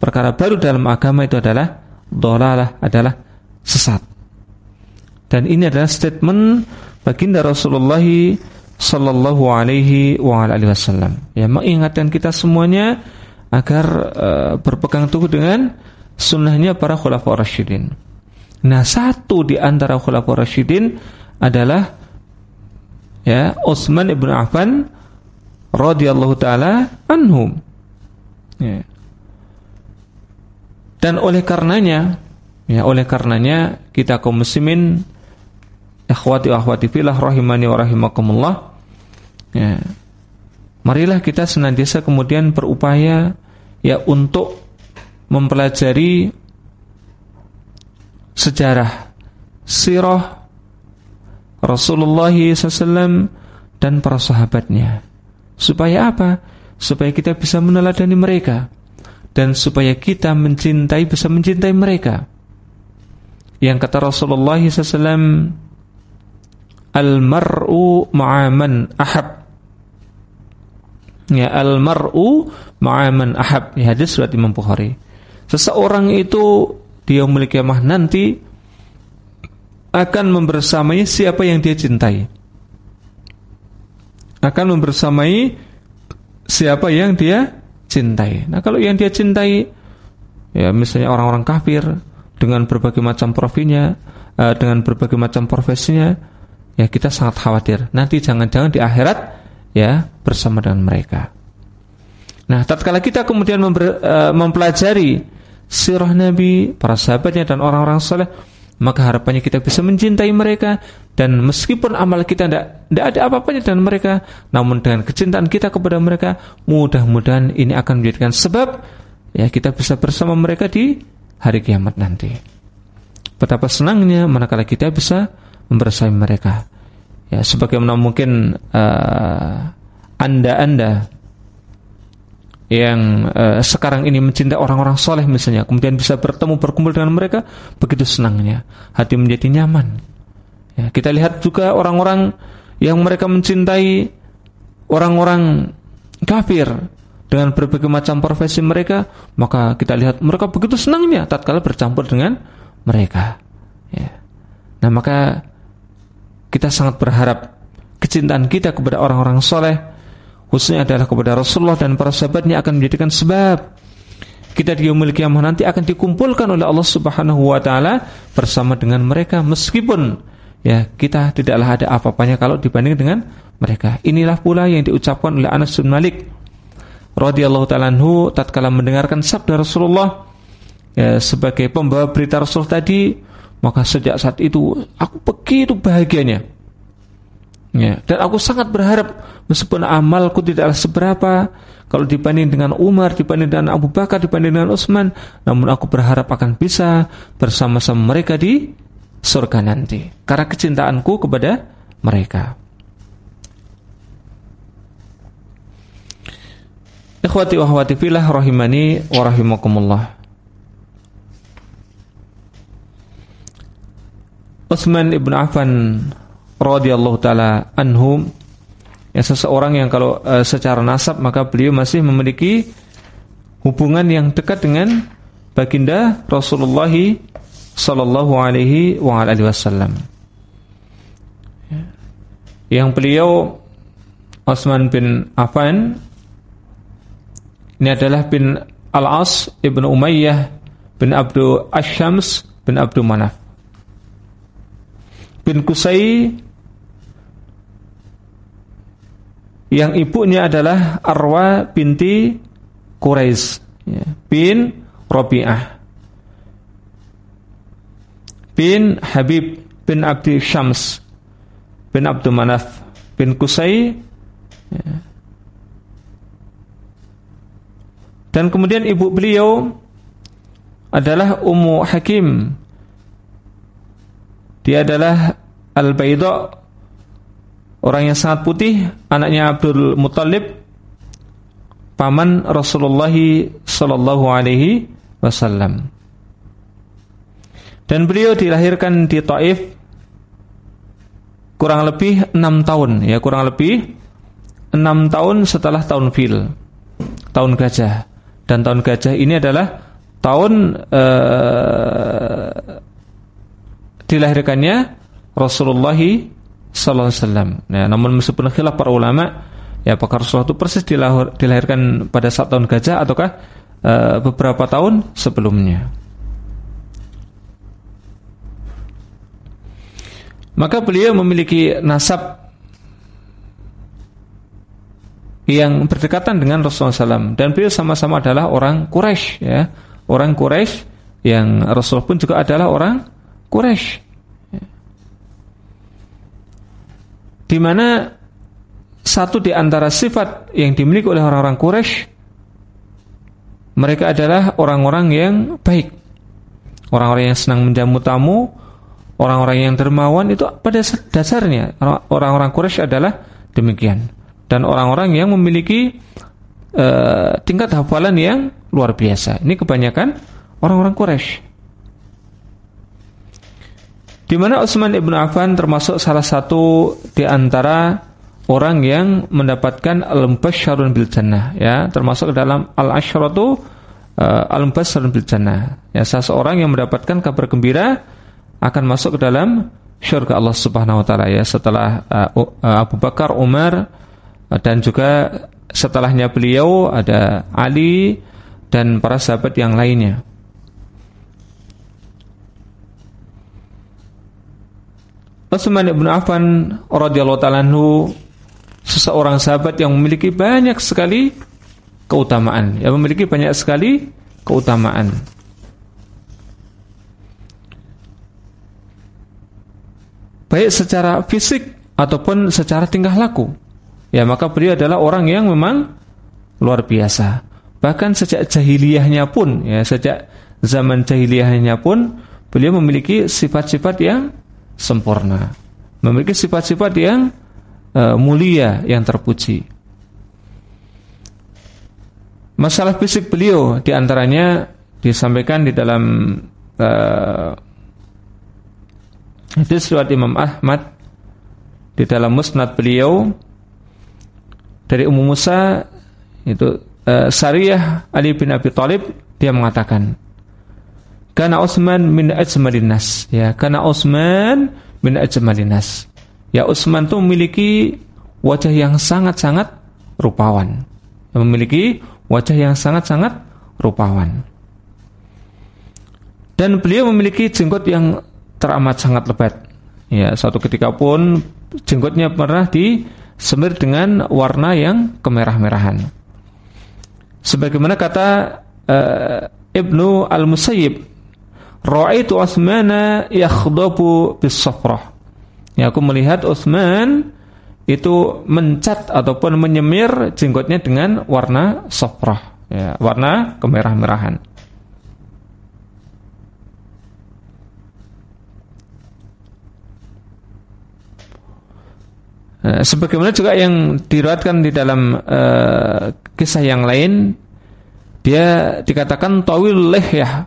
Speaker 1: perkara baru dalam agama itu adalah dhalalah, adalah sesat. Dan ini adalah statement baginda Rasulullah sallallahu alaihi wa alihi wasallam. Ya, mengingatkan kita semuanya agar uh, berpegang teguh dengan sunnahnya para khulafaur rasyidin. Nah, satu di antara khulafaur rasyidin adalah ya Utsman ibn Affan radhiyallahu taala anhum. Ya. Dan oleh karenanya, ya oleh karenanya kita kaum muslimin ikhwati wa akhwati fillah rahimani wa rahimakumullah. Ya. Marilah kita senantiasa kemudian berupaya ya untuk mempelajari sejarah sirah Rasulullah SAW dan para sahabatnya. Supaya apa? Supaya kita bisa meneladani mereka dan supaya kita mencintai bisa mencintai mereka. Yang kata Rasulullah SAW, al-mar'u ma'aman ahab. Ya, al-mar'u ma'aman ahab. Ya, hadis surat Imam Bukhari. Seseorang itu dia memiliki kiamah nanti akan membersamai siapa yang dia cintai. Akan membersamai siapa yang dia cintai. Nah, kalau yang dia cintai ya misalnya orang-orang kafir dengan berbagai macam profilnya, uh, dengan berbagai macam profesinya, ya kita sangat khawatir. Nanti jangan-jangan di akhirat ya bersama dengan mereka. Nah, tatkala kita kemudian uh, mempelajari sirah Nabi, para sahabatnya dan orang-orang saleh, maka harapannya kita bisa mencintai mereka dan meskipun amal kita tidak tidak ada apa-apanya dengan mereka, namun dengan kecintaan kita kepada mereka, mudah-mudahan ini akan menjadikan sebab ya kita bisa bersama mereka di hari kiamat nanti. Betapa senangnya manakala kita bisa membersamai mereka. Ya, sebagaimana mungkin uh, anda-anda yang uh, sekarang ini mencintai orang-orang soleh misalnya, kemudian bisa bertemu berkumpul dengan mereka, begitu senangnya, hati menjadi nyaman. Ya, kita lihat juga orang-orang yang mereka mencintai orang-orang kafir dengan berbagai macam profesi mereka, maka kita lihat mereka begitu senangnya tatkala bercampur dengan mereka. Ya. Nah maka kita sangat berharap kecintaan kita kepada orang-orang soleh khususnya adalah kepada Rasulullah dan para sahabatnya akan menjadikan sebab kita di yaumul kiamah nanti akan dikumpulkan oleh Allah Subhanahu wa taala bersama dengan mereka meskipun ya kita tidaklah ada apa-apanya kalau dibanding dengan mereka. Inilah pula yang diucapkan oleh Anas bin Malik radhiyallahu taala anhu tatkala mendengarkan sabda Rasulullah ya, sebagai pembawa berita Rasul tadi, maka sejak saat itu aku begitu bahagianya Ya, dan aku sangat berharap meskipun amalku tidaklah seberapa kalau dibanding dengan Umar, dibanding dengan Abu Bakar, dibanding dengan Utsman, namun aku berharap akan bisa bersama-sama mereka di surga nanti karena kecintaanku kepada mereka. Ikhwati wa akhwati fillah rahimani wa rahimakumullah. Utsman ibn Affan radhiyallahu taala anhum ya seseorang yang kalau uh, secara nasab maka beliau masih memiliki hubungan yang dekat dengan baginda Rasulullah sallallahu alaihi wasallam. Ya. Yang beliau Osman bin Affan ini adalah bin Al-As ibn Umayyah bin Abdul Asyams bin Abdul Manaf bin Kusai yang ibunya adalah Arwa binti Quraisy ya, bin Rabi'ah. Bin Habib bin Abdi Syams. Bin Abdul Manaf bin Kusai ya. dan kemudian ibu beliau adalah Ummu Hakim. Dia adalah Al-Baidha Orang yang sangat putih, anaknya Abdul Muttalib, paman Rasulullah sallallahu alaihi wasallam. Dan beliau dilahirkan di Taif kurang lebih enam tahun, ya kurang lebih enam tahun setelah tahun fil, tahun gajah. Dan tahun gajah ini adalah tahun uh, dilahirkannya Rasulullah sallallahu alaihi wasallam. Ya, namun meskipun khilaf para ulama, ya apakah Rasulullah itu persis dilahir, dilahirkan pada saat tahun gajah ataukah uh, beberapa tahun sebelumnya. Maka beliau memiliki nasab yang berdekatan dengan Rasulullah SAW dan beliau sama-sama adalah orang Quraisy ya orang Quraisy yang Rasul pun juga adalah orang Quraisy. Di mana satu di antara sifat yang dimiliki oleh orang-orang Quraisy mereka adalah orang-orang yang baik. Orang-orang yang senang menjamu tamu, orang-orang yang dermawan itu pada dasarnya orang-orang Quraisy adalah demikian. Dan orang-orang yang memiliki uh, tingkat hafalan yang luar biasa. Ini kebanyakan orang-orang Quraisy. Di mana Utsman ibnu Affan termasuk salah satu di antara orang yang mendapatkan al-mubasysyarun bil jannah ya, termasuk dalam al-asyratu uh, al-mubasysyarun bil jannah. Ya, seseorang yang mendapatkan kabar gembira akan masuk ke dalam syurga Allah Subhanahu wa taala ya setelah uh, Abu Bakar, Umar uh, dan juga setelahnya beliau ada Ali dan para sahabat yang lainnya. Utsman bin Affan radhiyallahu taala seseorang sahabat yang memiliki banyak sekali keutamaan, yang memiliki banyak sekali keutamaan. Baik secara fisik ataupun secara tingkah laku. Ya, maka beliau adalah orang yang memang luar biasa. Bahkan sejak jahiliyahnya pun, ya, sejak zaman jahiliyahnya pun beliau memiliki sifat-sifat yang sempurna, memiliki sifat-sifat yang uh, mulia yang terpuji. Masalah fisik beliau di antaranya disampaikan di dalam uh, hadis riwayat Imam Ahmad di dalam musnad beliau dari Ummu Musa itu uh, Sariyah Ali bin Abi Thalib dia mengatakan karena Utsman min ajmalin nas. Ya, karena Utsman min ajmalin nas. Ya Utsman itu memiliki wajah yang sangat-sangat rupawan. Memiliki wajah yang sangat-sangat rupawan. Dan beliau memiliki jenggot yang teramat sangat lebat. Ya, suatu ketika pun jenggotnya pernah disemir dengan warna yang kemerah-merahan. Sebagaimana kata uh, Ibnu Al-Musayyib Ra'aitu Utsmana yakhdabu bis-safrah. Ya, aku melihat Utsman itu mencat ataupun menyemir jenggotnya dengan warna safrah, ya, warna kemerah-merahan. Nah, sebagaimana juga yang diriwayatkan di dalam uh, kisah yang lain, dia dikatakan tawil ya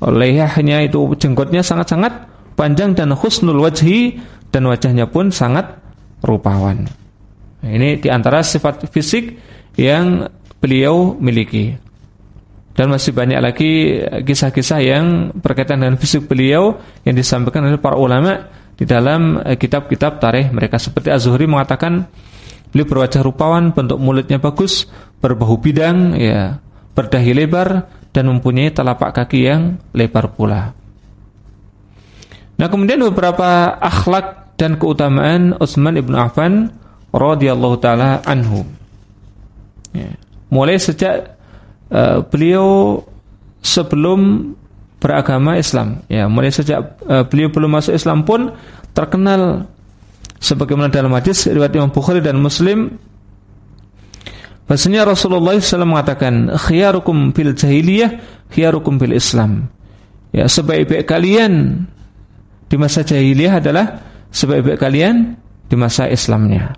Speaker 1: Lehernya itu jenggotnya sangat-sangat panjang dan husnul wajhi dan wajahnya pun sangat rupawan. Nah, ini di antara sifat fisik yang beliau miliki. Dan masih banyak lagi kisah-kisah yang berkaitan dengan fisik beliau yang disampaikan oleh para ulama di dalam eh, kitab-kitab tarikh mereka seperti Az-Zuhri mengatakan beliau berwajah rupawan, bentuk mulutnya bagus, berbahu bidang, ya, berdahi lebar, dan mempunyai telapak kaki yang lebar pula. Nah, kemudian beberapa akhlak dan keutamaan Utsman ibnu Affan radhiyallahu taala anhu. Ya. Mulai sejak uh, beliau sebelum beragama Islam, ya, mulai sejak uh, beliau belum masuk Islam pun terkenal sebagaimana dalam hadis riwayat Imam Bukhari dan Muslim Bahasanya Rasulullah SAW mengatakan khiyarukum fil jahiliyah khiyarukum fil Islam. Ya, sebaik-baik kalian di masa jahiliyah adalah sebaik-baik kalian di masa Islamnya.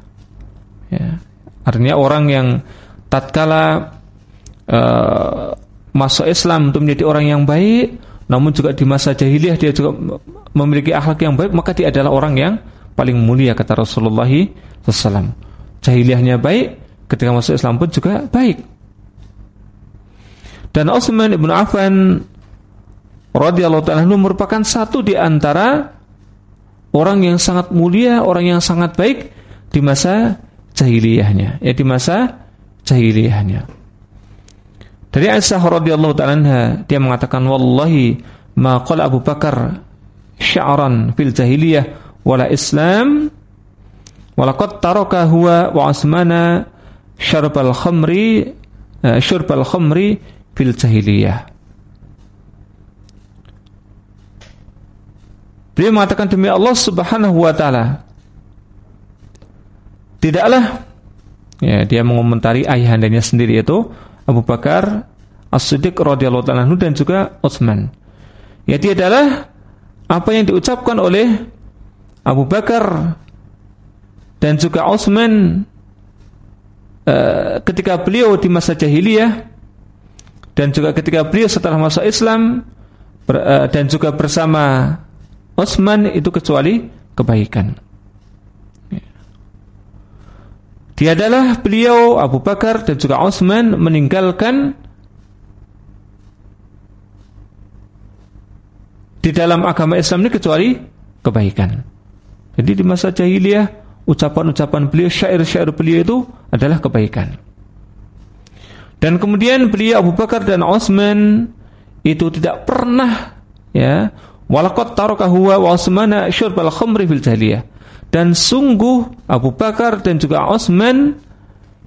Speaker 1: Ya. Artinya orang yang tatkala uh, masuk Islam untuk menjadi orang yang baik, namun juga di masa jahiliyah dia juga memiliki akhlak yang baik, maka dia adalah orang yang paling mulia kata Rasulullah SAW. Jahiliyahnya baik, ketika masuk Islam pun juga baik. Dan Utsman ibn Affan radhiyallahu taala merupakan satu di antara orang yang sangat mulia, orang yang sangat baik di masa jahiliyahnya, ya di masa jahiliyahnya. Dari Aisyah radhiyallahu taala dia mengatakan wallahi ma qala Abu Bakar sya'ran fil jahiliyah wala Islam walaqad taraka huwa wa Utsmana syarbal khamri uh, syurbal khamri fil jahiliyah. Beliau mengatakan demi Allah Subhanahu wa taala tidaklah ya dia mengomentari ayahandanya sendiri yaitu Abu Bakar As-Siddiq radhiyallahu taala dan juga Utsman. Ya adalah apa yang diucapkan oleh Abu Bakar dan juga Utsman ketika beliau di masa jahiliyah dan juga ketika beliau setelah masuk Islam ber, uh, dan juga bersama Utsman itu kecuali kebaikan. Dia adalah beliau Abu Bakar dan juga Utsman meninggalkan di dalam agama Islam ini kecuali kebaikan. Jadi di masa jahiliyah ucapan-ucapan beliau, syair-syair beliau itu adalah kebaikan. Dan kemudian beliau Abu Bakar dan Utsman itu tidak pernah ya walaqad tarakahu wa Utsman syurbal khamri fil jahiliyah. Dan sungguh Abu Bakar dan juga Utsman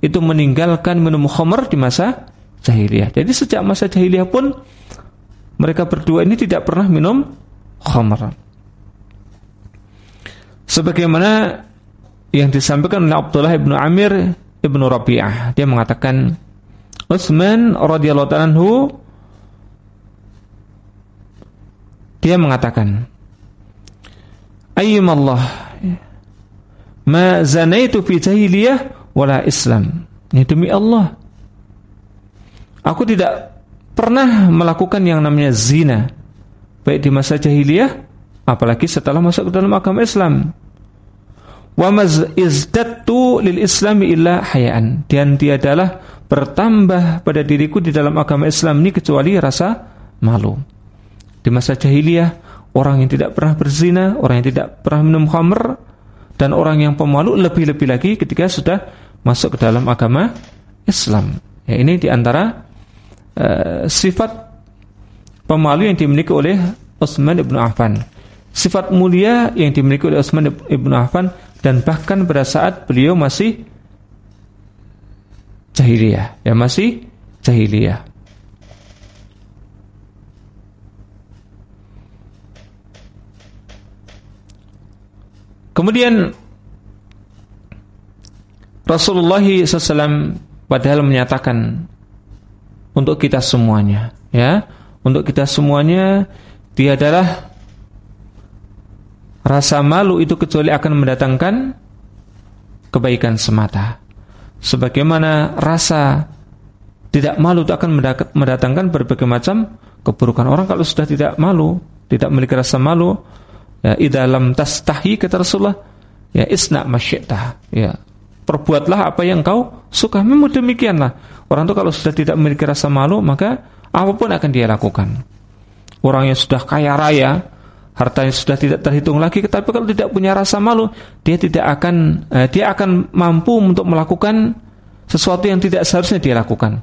Speaker 1: itu meninggalkan minum khamr di masa jahiliyah. Jadi sejak masa jahiliyah pun mereka berdua ini tidak pernah minum khamr. Sebagaimana yang disampaikan oleh Abdullah ibnu Amir ibnu Rabi'ah, dia mengatakan Utsman radhiyallahu anhu dia mengatakan Allah ma zanaitu fi jahiliyah wala Islam. Ini demi Allah. Aku tidak pernah melakukan yang namanya zina baik di masa jahiliyah apalagi setelah masuk ke dalam agama Islam. Wa maz izdatu lil islami illa hayaan. Dan dia adalah bertambah pada diriku di dalam agama Islam ini kecuali rasa malu. Di masa jahiliyah, orang yang tidak pernah berzina, orang yang tidak pernah minum khamr, dan orang yang pemalu lebih-lebih lagi ketika sudah masuk ke dalam agama Islam. Ya, ini di antara uh, eh, sifat pemalu yang dimiliki oleh Utsman ibnu Affan. Sifat mulia yang dimiliki oleh Utsman ibnu Affan dan bahkan pada saat beliau masih jahiliyah, ya masih jahiliyah. Kemudian Rasulullah SAW padahal menyatakan untuk kita semuanya, ya, untuk kita semuanya dia adalah rasa malu itu kecuali akan mendatangkan kebaikan semata sebagaimana rasa tidak malu itu akan mendatangkan berbagai macam keburukan orang kalau sudah tidak malu, tidak memiliki rasa malu, ya idalam tastahi kata Rasulullah, ya isna masyittah, ya perbuatlah apa yang kau suka. Memang demikianlah. Orang itu kalau sudah tidak memiliki rasa malu, maka apa pun akan dia lakukan. Orang yang sudah kaya raya, hartanya sudah tidak terhitung lagi tetapi kalau tidak punya rasa malu dia tidak akan eh, dia akan mampu untuk melakukan sesuatu yang tidak seharusnya dia lakukan.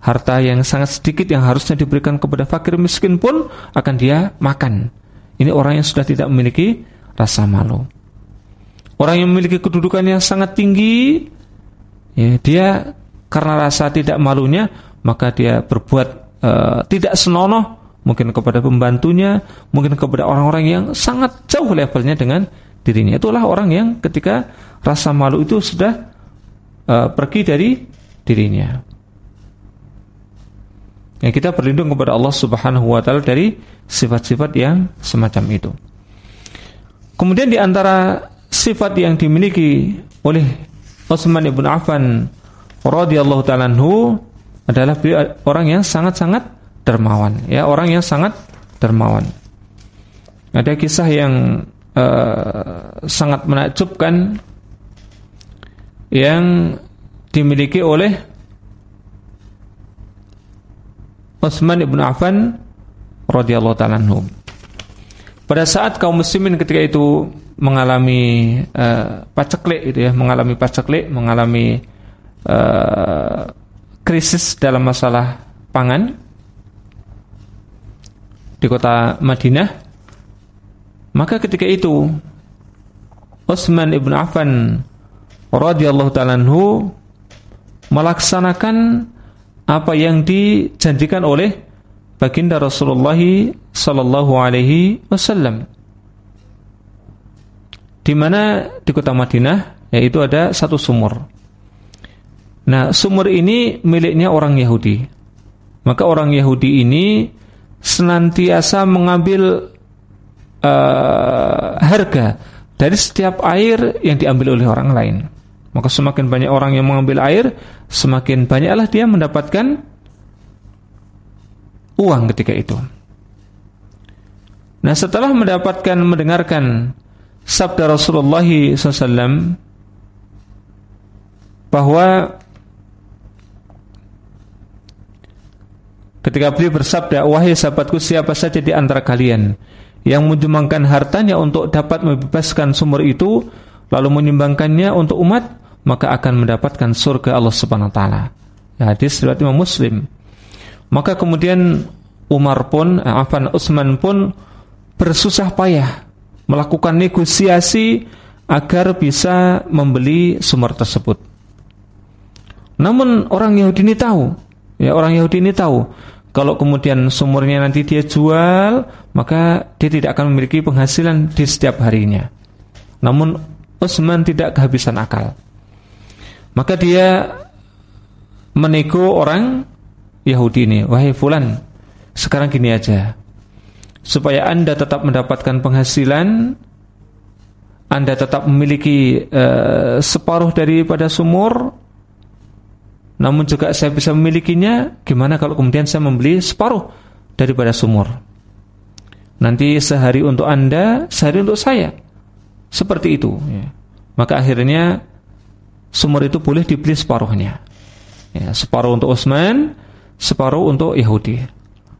Speaker 1: Harta yang sangat sedikit yang harusnya diberikan kepada fakir miskin pun akan dia makan. Ini orang yang sudah tidak memiliki rasa malu. Orang yang memiliki kedudukan yang sangat tinggi ya, dia karena rasa tidak malunya maka dia berbuat uh, tidak senonoh mungkin kepada pembantunya, mungkin kepada orang-orang yang sangat jauh levelnya dengan dirinya. Itulah orang yang ketika rasa malu itu sudah uh, pergi dari dirinya. Ya, kita berlindung kepada Allah Subhanahu wa taala dari sifat-sifat yang semacam itu. Kemudian di antara sifat yang dimiliki oleh Utsman ibn Affan radhiyallahu taala adalah orang yang sangat-sangat dermawan. Ya orang yang sangat dermawan. Ada kisah yang uh, sangat menakjubkan yang dimiliki oleh Utsman ibn Affan radhiyallahu taala Pada saat kaum muslimin ketika itu mengalami uh, paceklik itu ya, mengalami paceklik, mengalami uh, krisis dalam masalah pangan, di kota Madinah maka ketika itu Utsman ibn Affan radhiyallahu taala melaksanakan apa yang dijanjikan oleh baginda Rasulullah sallallahu alaihi wasallam di mana di kota Madinah yaitu ada satu sumur. Nah, sumur ini miliknya orang Yahudi. Maka orang Yahudi ini senantiasa mengambil uh, harga dari setiap air yang diambil oleh orang lain. Maka semakin banyak orang yang mengambil air, semakin banyaklah dia mendapatkan uang ketika itu. Nah, setelah mendapatkan mendengarkan sabda Rasulullah SAW bahwa ketika beliau bersabda, "Wahai sahabatku, siapa saja di antara kalian yang menyumbangkan hartanya untuk dapat membebaskan sumur itu, lalu menyumbangkannya untuk umat, maka akan mendapatkan surga Allah Subhanahu wa taala." Hadis riwayat Imam Muslim. Maka kemudian Umar pun, eh, Afan Utsman pun bersusah payah melakukan negosiasi agar bisa membeli sumur tersebut. Namun orang Yahudi ini tahu, ya orang Yahudi ini tahu kalau kemudian sumurnya nanti dia jual, maka dia tidak akan memiliki penghasilan di setiap harinya. Namun Utsman tidak kehabisan akal. Maka dia menego orang Yahudi ini, wahai fulan, sekarang gini aja. Supaya Anda tetap mendapatkan penghasilan, Anda tetap memiliki uh, separuh daripada sumur, namun juga saya bisa memilikinya, gimana kalau kemudian saya membeli separuh daripada sumur? Nanti sehari untuk Anda, sehari untuk saya. Seperti itu. Ya. Maka akhirnya sumur itu boleh dibeli separuhnya. Ya, separuh untuk Utsman, separuh untuk Yahudi.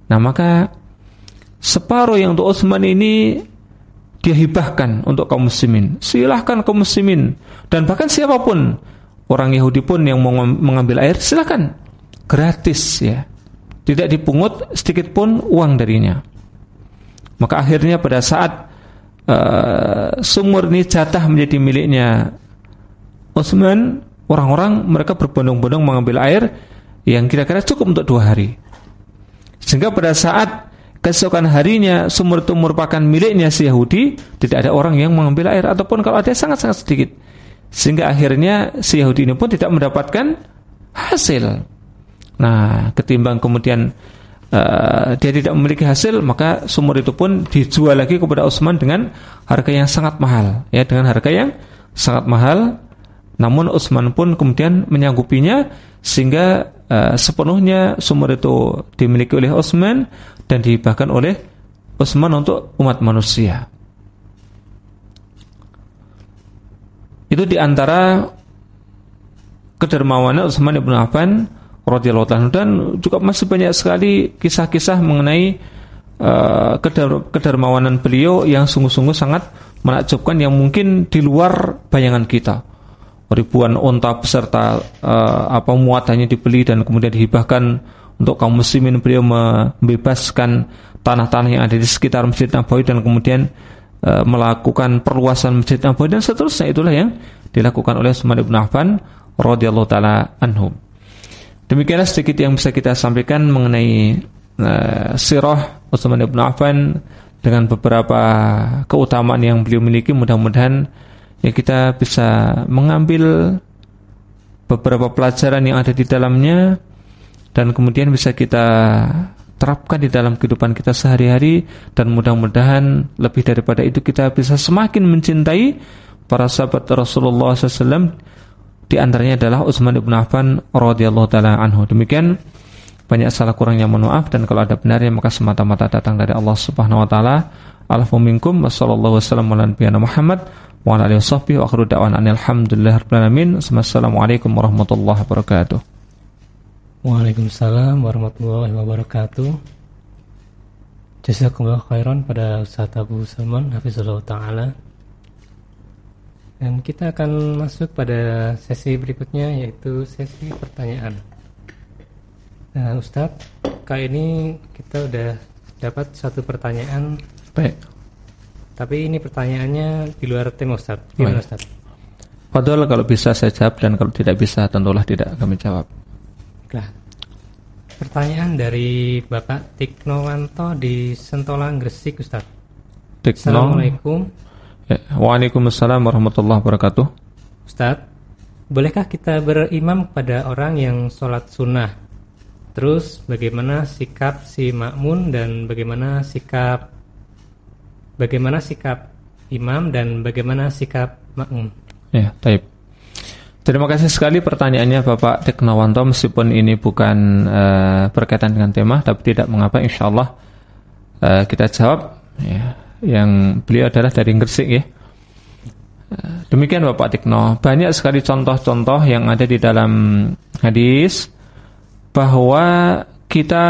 Speaker 1: Nah maka separuh yang untuk Utsman ini dia hibahkan untuk kaum muslimin. Silahkan kaum muslimin dan bahkan siapa pun orang Yahudi pun yang mau mengambil air silahkan gratis ya. Tidak dipungut sedikit pun uang darinya. Maka akhirnya pada saat uh, sumur ini jatah menjadi miliknya Utsman, orang-orang mereka berbondong-bondong mengambil air yang kira-kira cukup untuk dua hari. Sehingga pada saat keesokan harinya sumur itu merupakan miliknya si Yahudi, tidak ada orang yang mengambil air ataupun kalau ada sangat-sangat sedikit. Sehingga akhirnya si Yahudi ini pun tidak mendapatkan hasil. Nah, ketimbang kemudian uh, dia tidak memiliki hasil, maka sumur itu pun dijual lagi kepada Utsman dengan harga yang sangat mahal, ya dengan harga yang sangat mahal namun Utsman pun kemudian menyanggupinya sehingga uh, sepenuhnya sumur itu dimiliki oleh Utsman dan dihibahkan oleh Utsman untuk umat manusia. Itu di antara kedermawanan Utsman ibn Affan radhiyallahu dan juga masih banyak sekali kisah-kisah mengenai uh, kedermawanan beliau yang sungguh-sungguh sangat menakjubkan yang mungkin di luar bayangan kita. Ribuan onta beserta uh, apa muatannya dibeli dan kemudian dihibahkan untuk kaum muslimin. Beliau membebaskan tanah-tanah yang ada di sekitar Masjid Nabawi dan kemudian uh, melakukan perluasan Masjid Nabawi dan seterusnya itulah yang dilakukan oleh Utsman bin Affan radhiyallahu taala anhu. Demikianlah sedikit yang bisa kita sampaikan mengenai uh, sirah Utsman bin Affan dengan beberapa keutamaan yang beliau miliki mudah-mudahan ya kita bisa mengambil beberapa pelajaran yang ada di dalamnya dan kemudian bisa kita terapkan di dalam kehidupan kita sehari-hari dan mudah-mudahan lebih daripada itu kita bisa semakin mencintai para sahabat Rasulullah SAW di antaranya adalah Utsman bin Affan radhiyallahu taala anhu. Demikian banyak salah kurangnya mohon maaf dan kalau ada benarnya maka semata-mata datang dari Allah Subhanahu wa taala. Alhamdulillah minkum wasallallahu wasallam ala Muhammad wa ala alihi washabbihi wa akhiru da'wana alhamdulillahirabbil alamin. Assalamualaikum warahmatullahi wabarakatuh.
Speaker 2: Waalaikumsalam warahmatullahi wabarakatuh. Jazakumullah khairan pada Ustaz Abu Salman Hafizullah Ta'ala Dan kita akan masuk pada sesi berikutnya yaitu sesi pertanyaan Nah Ustaz, kali ini kita udah dapat satu pertanyaan
Speaker 1: Baik
Speaker 2: tapi ini pertanyaannya di luar tema Ustaz. Gimana Ustaz?
Speaker 1: Padahal kalau bisa saya jawab dan kalau tidak bisa tentulah tidak kami jawab.
Speaker 2: Nah, pertanyaan dari Bapak Tiknowanto di Sentolang Gresik Ustaz.
Speaker 1: Tikno.
Speaker 2: Assalamualaikum.
Speaker 1: Ya. Waalaikumsalam warahmatullahi wabarakatuh.
Speaker 2: Ustaz, bolehkah kita berimam kepada orang yang sholat sunnah? Terus bagaimana sikap si makmun dan bagaimana sikap bagaimana sikap imam dan bagaimana sikap makmum?
Speaker 1: Ya, taib. Terima kasih sekali pertanyaannya Bapak Teknowanto meskipun ini bukan uh, berkaitan dengan tema tapi tidak mengapa insyaallah uh, kita jawab ya yang beliau adalah dari Gresik ya. Demikian Bapak Tikno, banyak sekali contoh-contoh yang ada di dalam hadis bahwa kita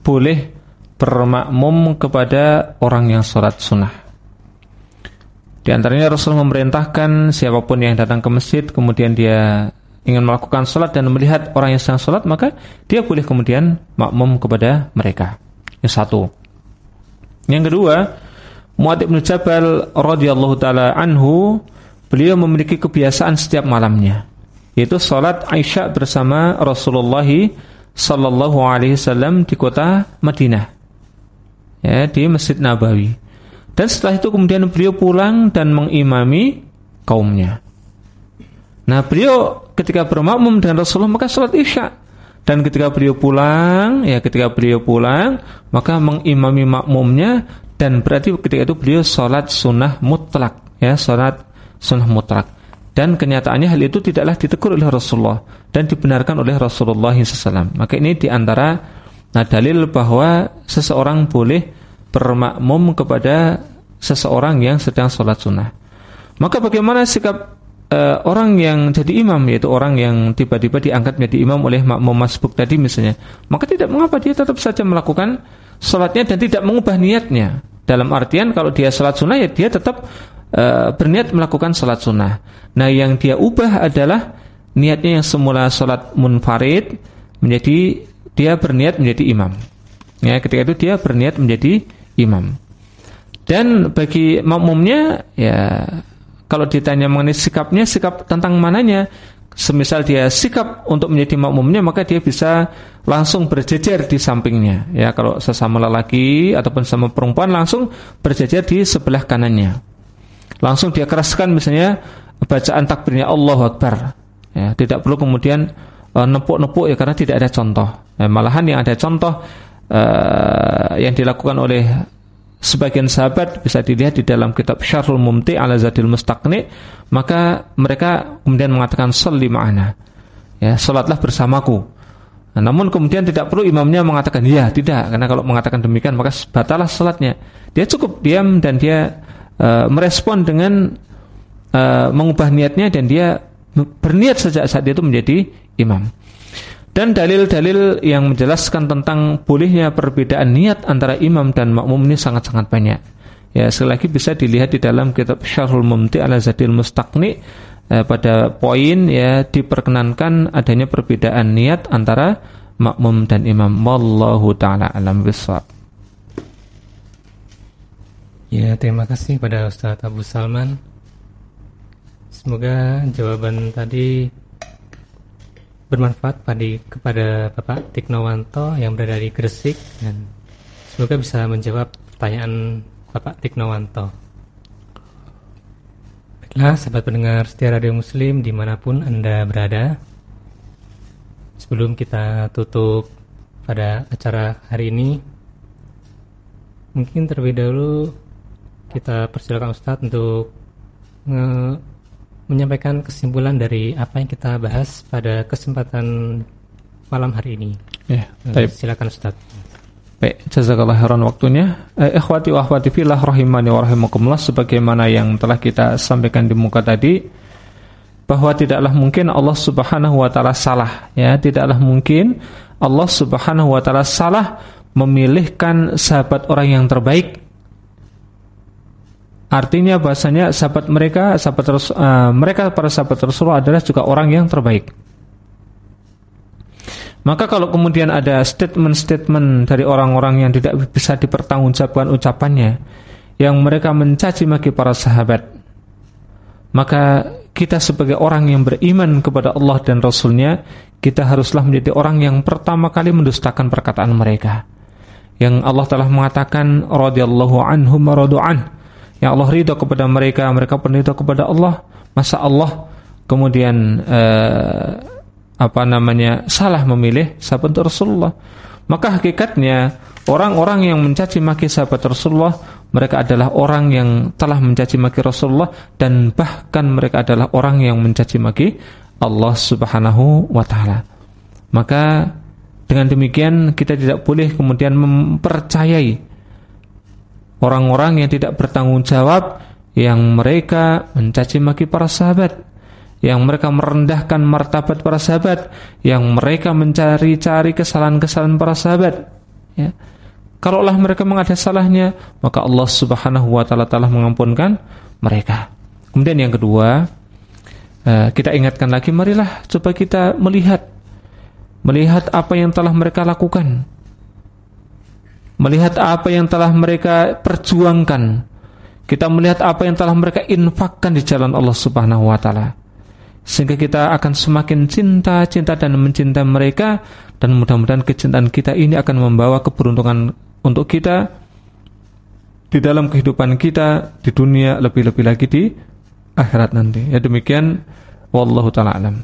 Speaker 1: boleh bermakmum kepada orang yang sholat sunnah. Di antaranya Rasul memerintahkan siapa pun yang datang ke masjid kemudian dia ingin melakukan sholat dan melihat orang yang sedang sholat maka dia boleh kemudian makmum kepada mereka. Yang satu. Yang kedua, Mu'ad bin Jabal radhiyallahu taala anhu beliau memiliki kebiasaan setiap malamnya yaitu salat Aisyah bersama Rasulullah sallallahu alaihi wasallam di kota Madinah ya di Masjid Nabawi dan setelah itu kemudian beliau pulang dan mengimami kaumnya. Nah beliau ketika bermakmum dengan Rasulullah maka salat Isya. Dan ketika beliau pulang ya ketika beliau pulang maka mengimami makmumnya. Dan berarti ketika itu beliau sholat sunnah mutlak ya sholat sunnah mutlak. Dan kenyataannya hal itu tidaklah ditegur oleh Rasulullah dan dibenarkan oleh Rasulullah SAW maka ini di antara nah dalil bahwa seseorang boleh bermakmum kepada seseorang yang sedang sholat sunnah maka bagaimana sikap uh, orang yang jadi imam yaitu orang yang tiba-tiba diangkat menjadi imam oleh makmum masbuk tadi misalnya maka tidak mengapa dia tetap saja melakukan sholatnya dan tidak mengubah niatnya. Dalam artian kalau dia sholat sunnah ya dia tetap uh, berniat melakukan sholat sunnah. Nah yang dia ubah adalah niatnya yang semula sholat munfarid menjadi dia berniat menjadi imam. Ya ketika itu dia berniat menjadi imam. Dan bagi makmumnya ya kalau ditanya mengenai sikapnya sikap tentang mananya semisal dia sikap untuk menjadi makmumnya maka dia bisa langsung berjejer di sampingnya. Ya kalau sesama lelaki ataupun sama perempuan langsung berjejer di sebelah kanannya. Langsung dia keraskan misalnya bacaan takbirnya Allah Akbar. Ya tidak perlu kemudian uh, nepuk-nepuk ya karena tidak ada contoh. Ya, malahan yang ada contoh uh, yang dilakukan oleh sebagian sahabat bisa dilihat di dalam kitab Syarhul Mumti ala Zadil Mustaqni maka mereka kemudian mengatakan sholli ma'ana. Ya salatlah bersamaku. Nah, namun kemudian tidak perlu imamnya mengatakan ya tidak. Karena kalau mengatakan demikian maka batalah salatnya. Dia cukup diam dan dia uh, merespon dengan uh, mengubah niatnya dan dia berniat sejak saat itu menjadi imam dan dalil-dalil yang menjelaskan tentang bolehnya perbedaan niat antara imam dan makmum ini sangat-sangat banyak. Ya, sekali lagi bisa dilihat di dalam kitab Syarhul Mumti ala Zadil Mustaqni eh, pada poin ya diperkenankan adanya perbedaan niat antara makmum dan imam. Wallahu taala alam bisawab.
Speaker 2: Ya, terima kasih pada Ustaz Abu Salman. Semoga jawaban tadi bermanfaat pada kepada Bapak Tiknowanto yang berada di Gresik dan semoga bisa menjawab pertanyaan Bapak Tiknowanto. Baiklah, sahabat pendengar setia radio Muslim di mana pun anda berada. Sebelum kita tutup pada acara hari ini, mungkin terlebih dahulu kita persilakan Ustadz untuk menyampaikan kesimpulan dari apa yang kita bahas pada kesempatan malam hari ini.
Speaker 1: Ya,
Speaker 2: baik. Silakan Ustaz.
Speaker 1: Baik, jazakallah khairan waktunya. Eh, ikhwati wa akhwati fillah rahimani wa rahimakumullah sebagaimana yang telah kita sampaikan di muka tadi bahwa tidaklah mungkin Allah Subhanahu wa taala salah, ya, tidaklah mungkin Allah Subhanahu wa taala salah memilihkan sahabat orang yang terbaik Artinya bahasanya sahabat mereka, sahabat uh, mereka para sahabat Rasulullah adalah juga orang yang terbaik. Maka kalau kemudian ada statement-statement dari orang-orang yang tidak bisa dipertanggungjawabkan ucapannya, yang mereka mencaci maki para sahabat, maka kita sebagai orang yang beriman kepada Allah dan Rasulnya, kita haruslah menjadi orang yang pertama kali mendustakan perkataan mereka. Yang Allah telah mengatakan radhiyallahu anhum radu'an yang Allah ridho kepada mereka, mereka pun ridho kepada Allah. Masa Allah kemudian eh, apa namanya salah memilih sahabat Rasulullah? Maka hakikatnya orang-orang yang mencaci maki sahabat Rasulullah mereka adalah orang yang telah mencaci maki Rasulullah dan bahkan mereka adalah orang yang mencaci maki Allah Subhanahu wa taala. Maka dengan demikian kita tidak boleh kemudian mempercayai orang-orang yang tidak bertanggung jawab yang mereka mencaci maki para sahabat, yang mereka merendahkan martabat para sahabat, yang mereka mencari-cari kesalahan-kesalahan para sahabat. Ya. Kalaulah mereka mengada salahnya, maka Allah Subhanahu wa taala telah mengampunkan mereka. Kemudian yang kedua, eh, kita ingatkan lagi marilah coba kita melihat melihat apa yang telah mereka lakukan, melihat apa yang telah mereka perjuangkan, kita melihat apa yang telah mereka infakkan di jalan Allah Subhanahu wa taala. Sehingga kita akan semakin cinta, cinta dan mencintai mereka dan mudah-mudahan kecintaan kita ini akan membawa keberuntungan untuk kita di dalam kehidupan kita di dunia lebih-lebih lagi di akhirat nanti. Ya demikian wallahu taala alam.